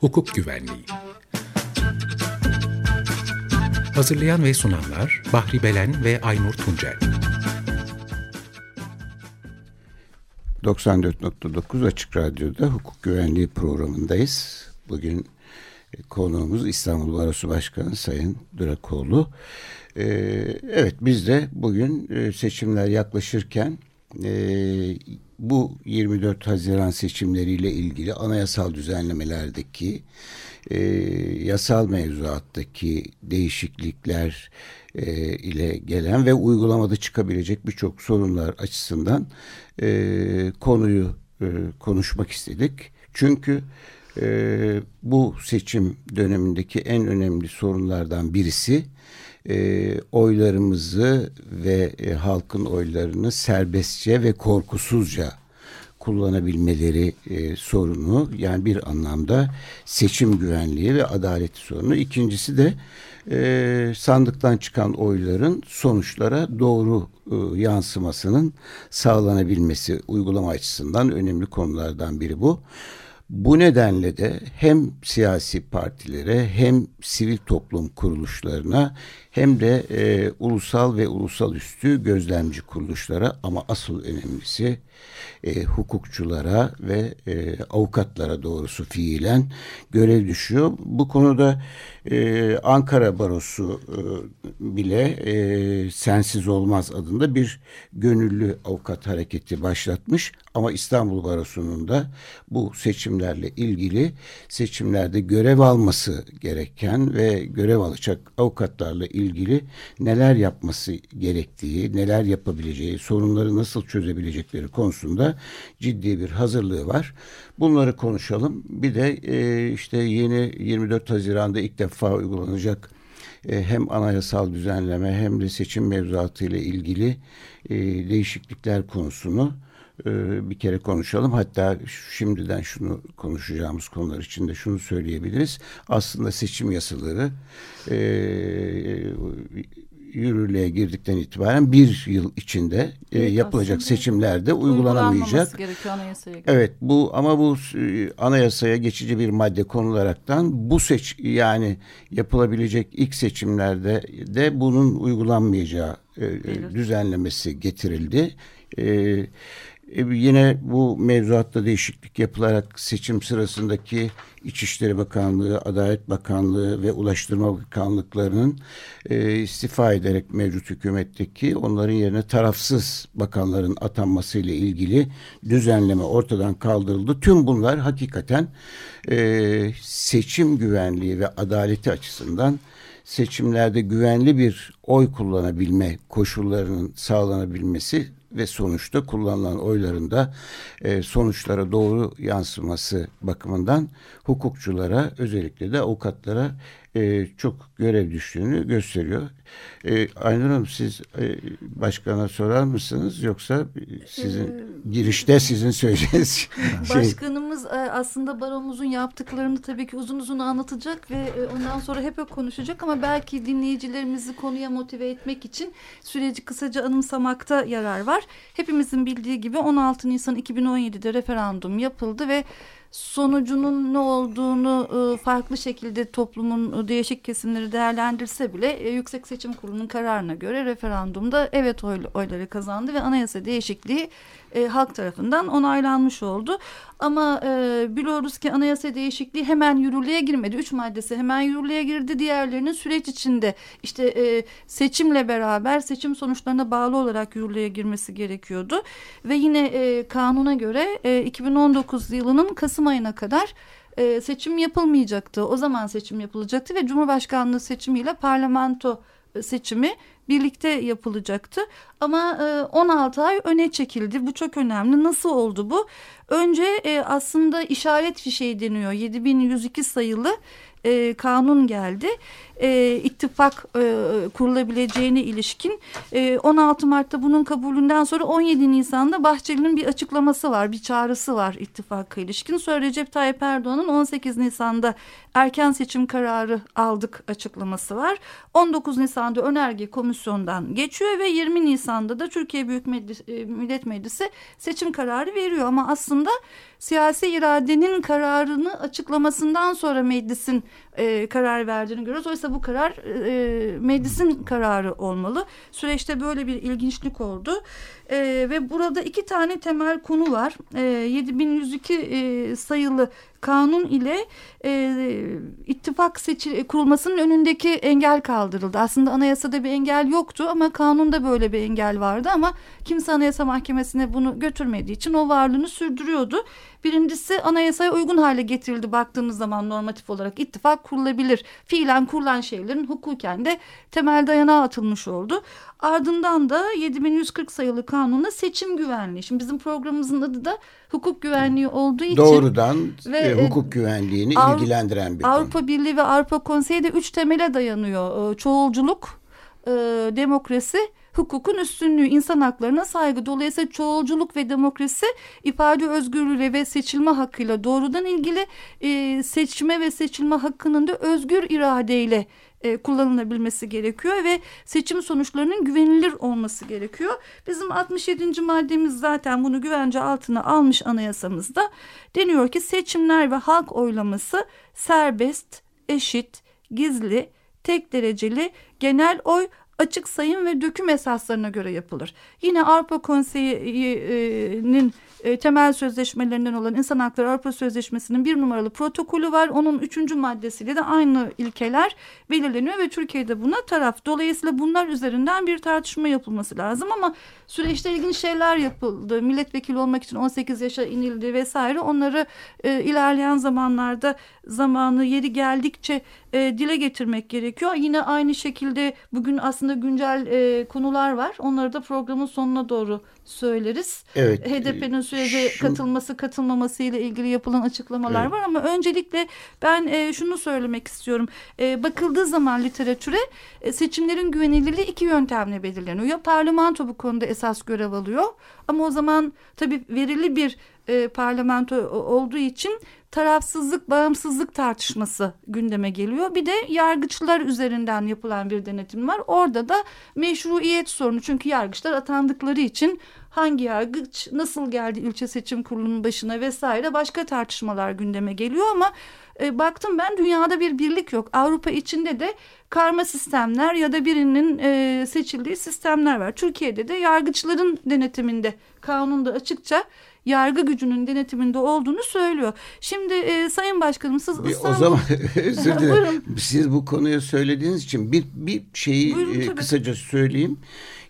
Hukuk Güvenliği Hazırlayan ve sunanlar Bahri Belen ve Aynur Tuncel 94.9 Açık Radyo'da hukuk güvenliği programındayız. Bugün e, konuğumuz İstanbul Barosu Başkanı Sayın Durakoğlu. Ee, evet biz de bugün e, seçimler yaklaşırken e, bu 24 Haziran seçimleriyle ilgili anayasal düzenlemelerdeki yasal mevzuattaki değişiklikler ile gelen ve uygulamada çıkabilecek birçok sorunlar açısından konuyu konuşmak istedik. Çünkü e, bu seçim dönemindeki en önemli sorunlardan birisi e, oylarımızı ve e, halkın oylarını serbestçe ve korkusuzca kullanabilmeleri e, sorunu yani bir anlamda seçim güvenliği ve adalet sorunu. İkincisi de e, sandıktan çıkan oyların sonuçlara doğru e, yansımasının sağlanabilmesi uygulama açısından önemli konulardan biri bu. Bu nedenle de hem siyasi partilere hem sivil toplum kuruluşlarına hem de e, ulusal ve ulusal üstü gözlemci kuruluşlara ama asıl önemlisi e, hukukçulara ve e, avukatlara doğrusu fiilen görev düşüyor. Bu konuda e, Ankara Barosu e, bile e, sensiz olmaz adında bir gönüllü avukat hareketi başlatmış. Ama İstanbul Barosu'nun da bu seçimlerle ilgili seçimlerde görev alması gereken ve görev alacak avukatlarla ilgili neler yapması gerektiği, neler yapabileceği, sorunları nasıl çözebilecekleri konusunda ciddi bir hazırlığı var. Bunları konuşalım. Bir de e, işte yeni 24 Haziran'da ilk defa uygulanacak e, hem anayasal düzenleme hem de seçim mevzuatı ile ilgili e, değişiklikler konusunu bir kere konuşalım. Hatta şimdiden şunu konuşacağımız konular içinde şunu söyleyebiliriz. Aslında seçim yasaları e, yürürlüğe girdikten itibaren bir yıl içinde e, yapılacak seçimlerde uygulanamayacak. Evet bu ama bu e, anayasaya geçici bir madde konularaktan bu seç yani yapılabilecek ilk seçimlerde de bunun uygulanmayacağı e, e düzenlemesi getirildi. E, e, yine bu mevzuatta değişiklik yapılarak seçim sırasındaki İçişleri Bakanlığı, Adalet Bakanlığı ve Ulaştırma Bakanlıklarının e, istifa ederek mevcut hükümetteki onların yerine tarafsız bakanların atanması ile ilgili düzenleme ortadan kaldırıldı. Tüm bunlar hakikaten e, seçim güvenliği ve adaleti açısından seçimlerde güvenli bir oy kullanabilme koşullarının sağlanabilmesi ve sonuçta kullanılan oyların da e, sonuçlara doğru yansıması bakımından hukukçulara özellikle de avukatlara e, çok görev düştüğünü gösteriyor. E, Aynur Hanım siz e, başkana sorar mısınız yoksa sizin ee, girişte sizin söyleyeceğiniz şey. Başkanımız e, aslında baromuzun yaptıklarını tabii ki uzun uzun anlatacak ve e, ondan sonra hep konuşacak ama belki dinleyicilerimizi konuya motive etmek için süreci kısaca anımsamakta yarar var. Hepimizin bildiği gibi 16 Nisan 2017'de referandum yapıldı ve sonucunun ne olduğunu e, farklı şekilde toplumun değişik kesimleri değerlendirse bile e, Yüksek Seçim Kurulu'nun kararına göre referandumda evet oyları kazandı ve anayasa değişikliği e, halk tarafından onaylanmış oldu. Ama e, biliyoruz ki anayasa değişikliği hemen yürürlüğe girmedi. Üç maddesi hemen yürürlüğe girdi. Diğerlerinin süreç içinde işte e, seçimle beraber seçim sonuçlarına bağlı olarak yürürlüğe girmesi gerekiyordu. Ve yine e, kanuna göre e, 2019 yılının Kasım ayına kadar e, seçim yapılmayacaktı. O zaman seçim yapılacaktı ve Cumhurbaşkanlığı seçimiyle parlamento seçimi birlikte yapılacaktı. Ama 16 e, ay öne çekildi. Bu çok önemli. Nasıl oldu bu? Önce e, aslında işaret fişeği deniyor. 7102 sayılı e, kanun geldi. E, ittifak e, kurulabileceğine ilişkin e, 16 Mart'ta bunun kabulünden sonra 17 Nisan'da Bahçeli'nin bir açıklaması var, bir çağrısı var ittifaka ilişkin. Sonra Recep Tayyip Erdoğan'ın 18 Nisan'da erken seçim kararı aldık açıklaması var. 19 Nisan'da önerge komisyondan geçiyor ve 20 Nisan'da da Türkiye Büyük Meclis, e, Millet Meclisi seçim kararı veriyor. Ama aslında siyasi iradenin kararını açıklamasından sonra meclisin e, karar verdiğini görüyoruz. Oysa bu karar e, meclisin kararı olmalı. Süreçte böyle bir ilginçlik oldu. E, ve burada iki tane temel konu var. E, 7102 e, sayılı kanun ile e, ittifak seçil kurulmasının önündeki engel kaldırıldı. Aslında anayasada bir engel yoktu ama kanunda böyle bir engel vardı ama kimse anayasa mahkemesine bunu götürmediği için o varlığını sürdürüyordu. Birincisi anayasaya uygun hale getirildi baktığımız zaman normatif olarak ittifak kurulabilir. Fiilen kurulan şeylerin hukuken de temel dayanağı atılmış oldu. Ardından da 7140 sayılı kanunla seçim güvenliği. Şimdi bizim programımızın adı da hukuk güvenliği olduğu için. Doğrudan ve, e, hukuk güvenliğini Avrupa, ilgilendiren bir Avrupa konu. Birliği ve Avrupa Konseyi de üç temele dayanıyor. Çoğulculuk, e, demokrasi hukukun üstünlüğü, insan haklarına saygı. Dolayısıyla çoğulculuk ve demokrasi ifade özgürlüğü ve seçilme hakkıyla doğrudan ilgili e, seçme ve seçilme hakkının da özgür iradeyle e, kullanılabilmesi gerekiyor ve seçim sonuçlarının güvenilir olması gerekiyor. Bizim 67. maddemiz zaten bunu güvence altına almış anayasamızda. Deniyor ki seçimler ve halk oylaması serbest, eşit, gizli, tek dereceli genel oy açık sayım ve döküm esaslarına göre yapılır. Yine Avrupa Konseyi'nin e, temel sözleşmelerinden olan İnsan Hakları Avrupa Sözleşmesi'nin bir numaralı protokolü var. Onun üçüncü maddesiyle de aynı ilkeler belirleniyor ve Türkiye'de buna taraf. Dolayısıyla bunlar üzerinden bir tartışma yapılması lazım ama süreçte ilginç şeyler yapıldı. Milletvekili olmak için 18 yaşa inildi vesaire. Onları e, ilerleyen zamanlarda zamanı yeri geldikçe e, dile getirmek gerekiyor. Yine aynı şekilde bugün aslında güncel e, konular var. Onları da programın sonuna doğru söyleriz. Evet. HDP'nin sürece şu... katılması katılmaması ile ilgili yapılan açıklamalar evet. var ama öncelikle ben e, şunu söylemek istiyorum. E, bakıldığı zaman literatüre e, seçimlerin güvenilirliği iki yöntemle belirleniyor. Ya parlamento bu konuda esas görev alıyor ama o zaman tabii verili bir e, parlamento olduğu için tarafsızlık, bağımsızlık tartışması gündeme geliyor. Bir de yargıçlar üzerinden yapılan bir denetim var. Orada da meşruiyet sorunu. Çünkü yargıçlar atandıkları için hangi yargıç nasıl geldi ilçe seçim kurulunun başına vesaire başka tartışmalar gündeme geliyor ama e, baktım ben dünyada bir birlik yok. Avrupa içinde de karma sistemler ya da birinin e, seçildiği sistemler var. Türkiye'de de yargıçların denetiminde kanunda açıkça yargı gücünün denetiminde olduğunu söylüyor. Şimdi e, Sayın Başkanım siz bir, İstanbul... O zaman özür dilerim. siz bu konuyu söylediğiniz için bir, bir şeyi Buyurun, e, kısaca söyleyeyim.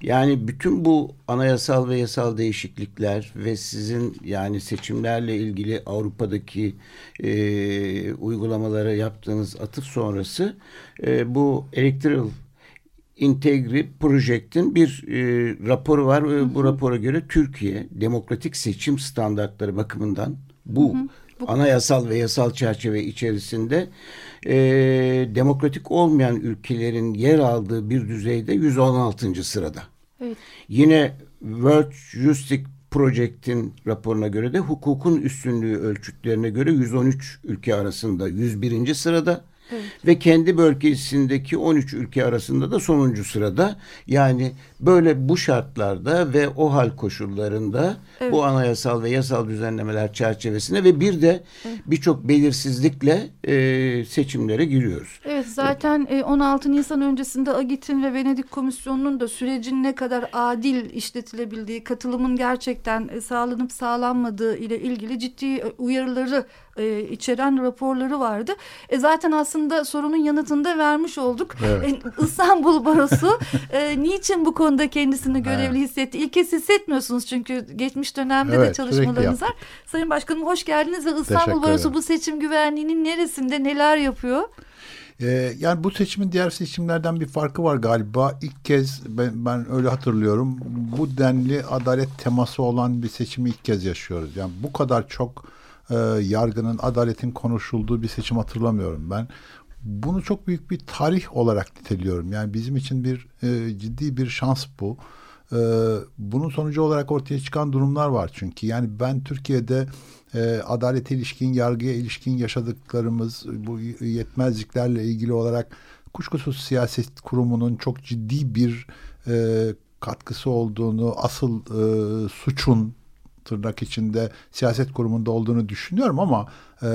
Yani bütün bu anayasal ve yasal değişiklikler ve sizin yani seçimlerle ilgili Avrupa'daki e, uygulamalara yaptığınız atıf sonrası e, bu Electoral Integri Project'in bir e, raporu var. Hı hı. Bu rapora göre Türkiye demokratik seçim standartları bakımından bu, hı hı. bu anayasal ve yasal çerçeve içerisinde e, demokratik olmayan ülkelerin yer aldığı bir düzeyde 116. sırada. Evet. Yine World Justice Project'in raporuna göre de hukukun üstünlüğü ölçütlerine göre 113 ülke arasında 101. sırada. Ve kendi bölgesindeki 13 ülke arasında da sonuncu sırada. Yani böyle bu şartlarda ve o hal koşullarında evet. bu anayasal ve yasal düzenlemeler çerçevesinde ve bir de evet. birçok belirsizlikle e, seçimlere giriyoruz. Evet zaten evet. 16 Nisan öncesinde AGİT'in ve Venedik Komisyonu'nun da sürecin ne kadar adil işletilebildiği, katılımın gerçekten e, sağlanıp sağlanmadığı ile ilgili ciddi e, uyarıları e, içeren raporları vardı. E, zaten aslında sorunun yanıtını da vermiş olduk. Evet. E, İstanbul Barosu e, niçin bu konuda kendisini görevli evet. hissetti? İlk kez hissetmiyorsunuz çünkü geçmiş dönemde evet, de çalışmalarınız var. Sayın Başkanım hoş geldiniz ve İstanbul Barosu bu seçim güvenliğinin neresinde neler yapıyor? Ee, yani bu seçimin diğer seçimlerden bir farkı var galiba. İlk kez ben, ben öyle hatırlıyorum. Bu denli adalet teması olan bir seçimi ilk kez yaşıyoruz. Yani bu kadar çok e, yargının, adaletin konuşulduğu bir seçim hatırlamıyorum ben. bunu çok büyük bir tarih olarak niteliyorum. Yani bizim için bir e, ciddi bir şans bu. E, bunun sonucu olarak ortaya çıkan durumlar var çünkü. Yani ben Türkiye'de e, adalete ilişkin, yargıya ilişkin yaşadıklarımız, bu yetmezliklerle ilgili olarak kuşkusuz siyaset kurumunun çok ciddi bir e, katkısı olduğunu, asıl e, suçun tırnak içinde siyaset kurumunda olduğunu düşünüyorum ama e,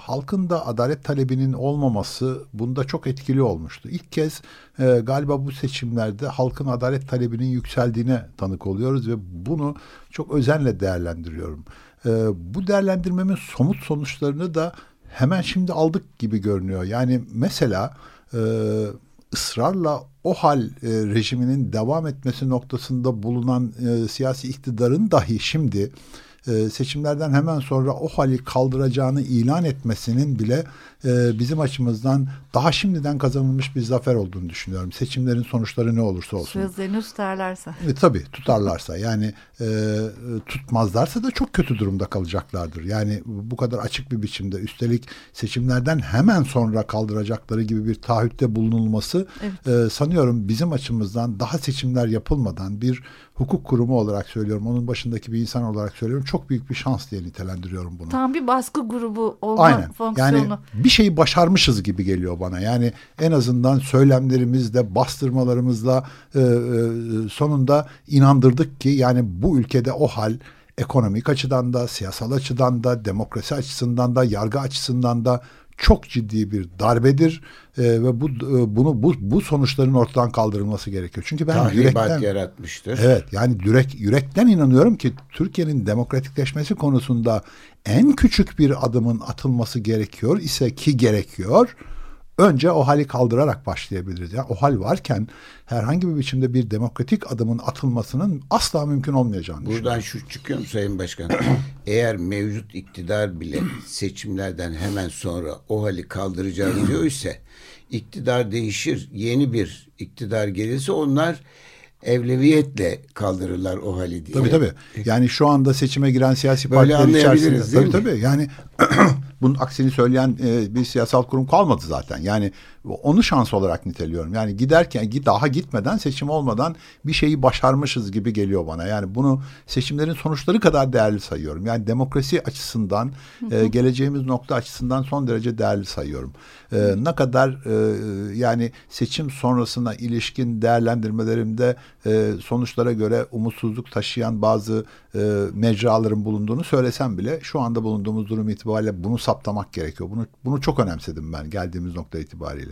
halkın da adalet talebinin olmaması bunda çok etkili olmuştu. İlk kez e, galiba bu seçimlerde halkın adalet talebinin yükseldiğine tanık oluyoruz ve bunu çok özenle değerlendiriyorum. E, bu değerlendirmemin somut sonuçlarını da hemen şimdi aldık gibi görünüyor. Yani mesela e, ısrarla o hal e, rejiminin devam etmesi noktasında bulunan e, siyasi iktidarın dahi şimdi e, seçimlerden hemen sonra o hali kaldıracağını ilan etmesinin bile e, bizim açımızdan daha şimdiden kazanılmış bir zafer olduğunu düşünüyorum. Seçimlerin sonuçları ne olursa olsun. Sözlerini tutarlarsa. E, tabii tutarlarsa yani e, tutmazlarsa da çok kötü durumda kalacaklardır. Yani bu kadar açık bir biçimde üstelik seçimlerden hemen sonra kaldıracakları gibi bir taahhütte bulunulması evet. e, sanıyorum bizim açımızdan daha seçimler yapılmadan bir hukuk kurumu olarak söylüyorum. Onun başındaki bir insan olarak söylüyorum. Çok büyük bir şans diye nitelendiriyorum bunu. Tam bir baskı grubu olma Aynen. fonksiyonu. Yani bir şeyi başarmışız gibi geliyor bana. Yani en azından söylemlerimizle, bastırmalarımızla e, e, sonunda inandırdık ki yani bu ülkede o hal ekonomik açıdan da, siyasal açıdan da, demokrasi açısından da, yargı açısından da çok ciddi bir darbedir e, ve bu e, bunu bu bu sonuçların ortadan kaldırılması gerekiyor. Çünkü ben Tahribat yürekten yaratmıştır. Evet yani yürek yürekten inanıyorum ki Türkiye'nin demokratikleşmesi konusunda en küçük bir adımın atılması gerekiyor ise ki gerekiyor önce o hali kaldırarak başlayabiliriz. Yani o hal varken herhangi bir biçimde bir demokratik adımın atılmasının asla mümkün olmayacağını Buradan şu çıkıyor mu Sayın Başkan? Eğer mevcut iktidar bile seçimlerden hemen sonra o hali kaldıracağını diyor ise iktidar değişir. Yeni bir iktidar gelirse onlar evleviyetle kaldırırlar o hali diye. Tabii tabii. Yani şu anda seçime giren siyasi Böyle partiler içerisinde. Tabii mi? tabii. Yani bunun aksini söyleyen e, bir siyasal kurum kalmadı zaten. Yani onu şans olarak niteliyorum. Yani giderken daha gitmeden seçim olmadan bir şeyi başarmışız gibi geliyor bana. Yani bunu seçimlerin sonuçları kadar değerli sayıyorum. Yani demokrasi açısından E, geleceğimiz nokta açısından son derece değerli sayıyorum. E, ne kadar e, yani seçim sonrasına ilişkin değerlendirmelerimde e, sonuçlara göre umutsuzluk taşıyan bazı e, mecraların bulunduğunu söylesem bile şu anda bulunduğumuz durum itibariyle bunu saptamak gerekiyor. Bunu bunu çok önemsedim ben geldiğimiz nokta itibariyle.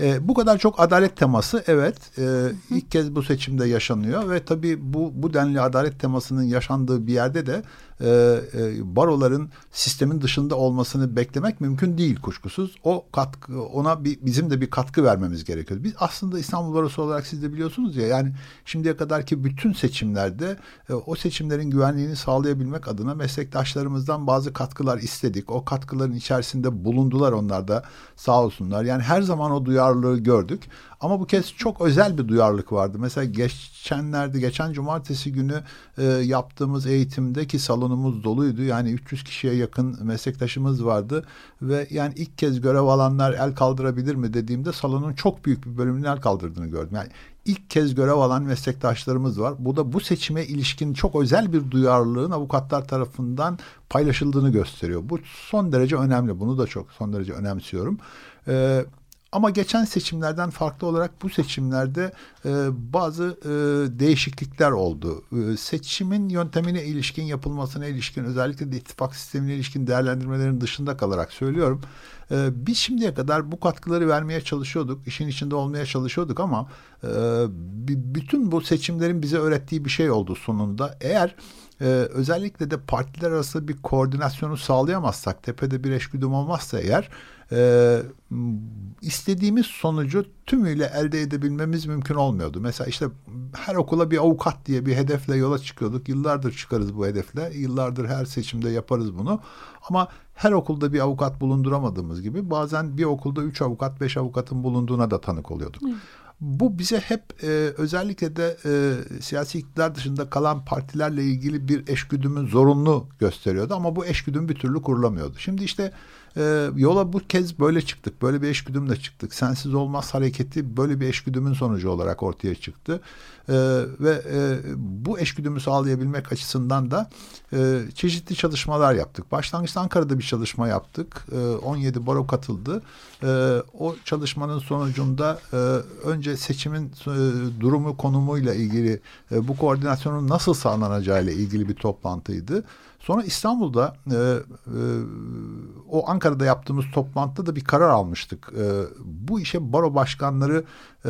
E, bu kadar çok adalet teması evet e, ilk kez bu seçimde yaşanıyor ve tabii bu bu denli adalet temasının yaşandığı bir yerde de e, e, baroların sistemin dışında olmasını beklemek mümkün değil kuşkusuz. O katkı ona bir bizim de bir katkı vermemiz gerekiyor. Biz aslında İstanbul Barosu olarak siz de biliyorsunuz ya yani şimdiye kadarki bütün seçimlerde e, o seçimlerin güvenliğini sağlayabilmek adına meslektaşlarımızdan bazı katkılar istedik. O katkıların içerisinde bulundular onlar da sağ olsunlar. Yani her zaman o duyarlılığı gördük. Ama bu kez çok özel bir duyarlılık vardı. Mesela geçenlerde, geçen cumartesi günü e, yaptığımız eğitimdeki salonumuz doluydu. Yani 300 kişiye yakın meslektaşımız vardı. Ve yani ilk kez görev alanlar el kaldırabilir mi dediğimde salonun çok büyük bir bölümünün el kaldırdığını gördüm. Yani ilk kez görev alan meslektaşlarımız var. Bu da bu seçime ilişkin çok özel bir duyarlılığın avukatlar tarafından paylaşıldığını gösteriyor. Bu son derece önemli. Bunu da çok son derece önemsiyorum. Ee, ama geçen seçimlerden farklı olarak bu seçimlerde e, bazı e, değişiklikler oldu. E, seçimin yöntemine ilişkin yapılmasına ilişkin özellikle de ittifak sistemine ilişkin değerlendirmelerin dışında kalarak söylüyorum. E, biz şimdiye kadar bu katkıları vermeye çalışıyorduk. işin içinde olmaya çalışıyorduk ama e, bütün bu seçimlerin bize öğrettiği bir şey oldu sonunda. Eğer ee, özellikle de partiler arası bir koordinasyonu sağlayamazsak, tepede bir eşgüdüm olmazsa eğer e, istediğimiz sonucu tümüyle elde edebilmemiz mümkün olmuyordu. Mesela işte her okula bir avukat diye bir hedefle yola çıkıyorduk. Yıllardır çıkarız bu hedefle. Yıllardır her seçimde yaparız bunu. Ama her okulda bir avukat bulunduramadığımız gibi bazen bir okulda üç avukat, beş avukatın bulunduğuna da tanık oluyorduk. Hı. Bu bize hep e, özellikle de e, siyasi iktidar dışında kalan partilerle ilgili bir eşgüdümün zorunlu gösteriyordu ama bu eşgüdüm bir türlü kurulamıyordu. Şimdi işte e, yola bu kez böyle çıktık. Böyle bir eşgüdümle çıktık. Sensiz olmaz hareketi böyle bir eşgüdümün sonucu olarak ortaya çıktı. E, ve e, bu eşgüdümü sağlayabilmek açısından da e, çeşitli çalışmalar yaptık. Başlangıçta Ankara'da bir çalışma yaptık. E, 17 baro katıldı. E, o çalışmanın sonucunda e, önce seçimin e, durumu konumuyla ilgili e, bu koordinasyonun nasıl sağlanacağıyla ilgili bir toplantıydı. Sonra İstanbul'da e, e, o Ankara'da yaptığımız toplantıda da bir karar almıştık. E, bu işe baro başkanları e,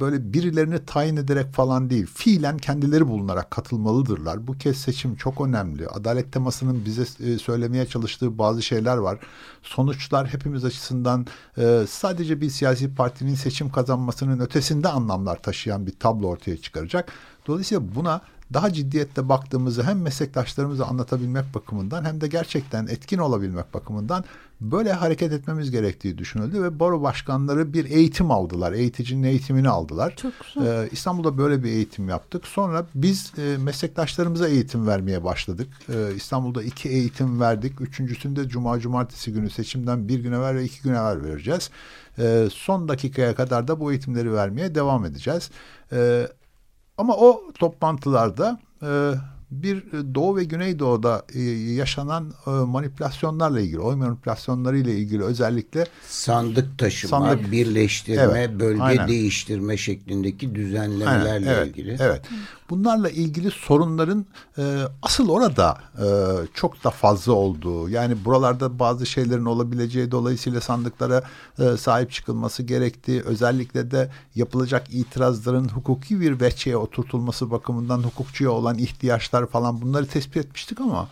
böyle birilerini tayin ederek falan değil, fiilen kendileri bulunarak katılmalıdırlar. Bu kez seçim çok önemli. Adalet temasının bize e, söylemeye çalıştığı bazı şeyler var. Sonuçlar hepimiz açısından e, sadece bir siyasi partinin seçim kazanmasının ötesinde anlamlar taşıyan bir tablo ortaya çıkaracak. Dolayısıyla buna daha ciddiyetle baktığımızı hem meslektaşlarımıza anlatabilmek bakımından hem de gerçekten etkin olabilmek bakımından böyle hareket etmemiz gerektiği düşünüldü ve baro başkanları bir eğitim aldılar. Eğiticinin eğitimini aldılar. Çok güzel. Ee, İstanbul'da böyle bir eğitim yaptık. Sonra biz e, meslektaşlarımıza eğitim vermeye başladık. Ee, İstanbul'da iki eğitim verdik. Üçüncüsünde Cuma Cumartesi günü seçimden bir gün evvel ve iki gün evvel vereceğiz. Ee, son dakikaya kadar da bu eğitimleri vermeye devam edeceğiz. Ee, ama o toplantılarda e, bir Doğu ve Güneydoğu'da e, yaşanan e, manipülasyonlarla ilgili, oy manipülasyonları ile ilgili özellikle sandık taşıma, sandık, birleştirme, evet, bölge aynen. değiştirme şeklindeki düzenlemelerle aynen, evet, ilgili. Evet. Bunlarla ilgili sorunların e, asıl orada e, çok da fazla olduğu, yani buralarda bazı şeylerin olabileceği dolayısıyla sandıklara e, sahip çıkılması gerektiği, özellikle de yapılacak itirazların hukuki bir veçeye oturtulması bakımından hukukçuya olan ihtiyaçlar falan bunları tespit etmiştik ama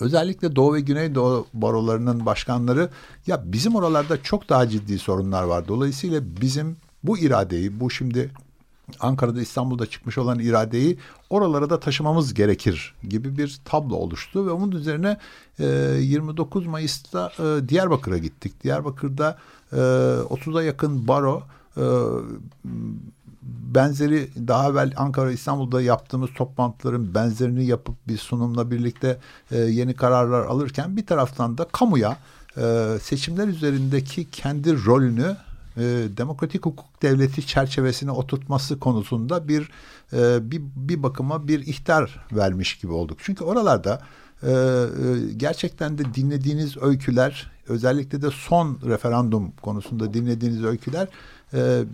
özellikle Doğu ve Güneydoğu barolarının başkanları ya bizim oralarda çok daha ciddi sorunlar var. Dolayısıyla bizim bu iradeyi, bu şimdi Ankara'da İstanbul'da çıkmış olan iradeyi oralara da taşımamız gerekir gibi bir tablo oluştu ve onun üzerine e, 29 Mayıs'ta e, Diyarbakır'a gittik. Diyarbakır'da e, 30'a yakın baro e, benzeri daha evvel Ankara İstanbul'da yaptığımız toplantıların benzerini yapıp bir sunumla birlikte e, yeni kararlar alırken bir taraftan da kamuya e, seçimler üzerindeki kendi rolünü e, demokratik hukuk devleti çerçevesine oturtması konusunda bir e, bir, bir bakıma bir ihtar vermiş gibi olduk. Çünkü oralarda e, e, gerçekten de dinlediğiniz öyküler özellikle de son referandum konusunda dinlediğiniz öyküler e,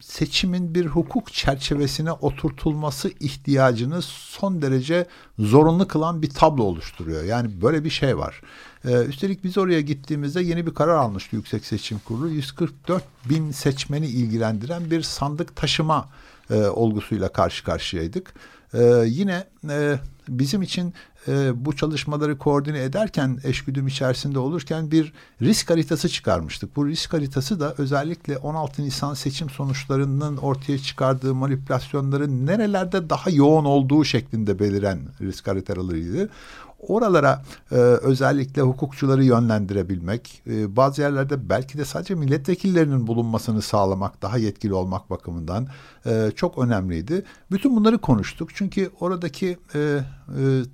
seçimin bir hukuk çerçevesine oturtulması ihtiyacını son derece zorunlu kılan bir tablo oluşturuyor. Yani böyle bir şey var. Ee, üstelik biz oraya gittiğimizde yeni bir karar almıştı Yüksek Seçim Kurulu. 144 bin seçmeni ilgilendiren bir sandık taşıma e, olgusuyla karşı karşıyaydık. Ee, yine e, bizim için e, bu çalışmaları koordine ederken eşgüdüm içerisinde olurken bir risk haritası çıkarmıştık. Bu risk haritası da özellikle 16 Nisan seçim sonuçlarının ortaya çıkardığı manipülasyonların nerelerde daha yoğun olduğu şeklinde beliren risk haritalarıydı. Oralara e, özellikle hukukçuları yönlendirebilmek, e, bazı yerlerde belki de sadece milletvekillerinin bulunmasını sağlamak, daha yetkili olmak bakımından e, çok önemliydi. Bütün bunları konuştuk çünkü oradaki e, e,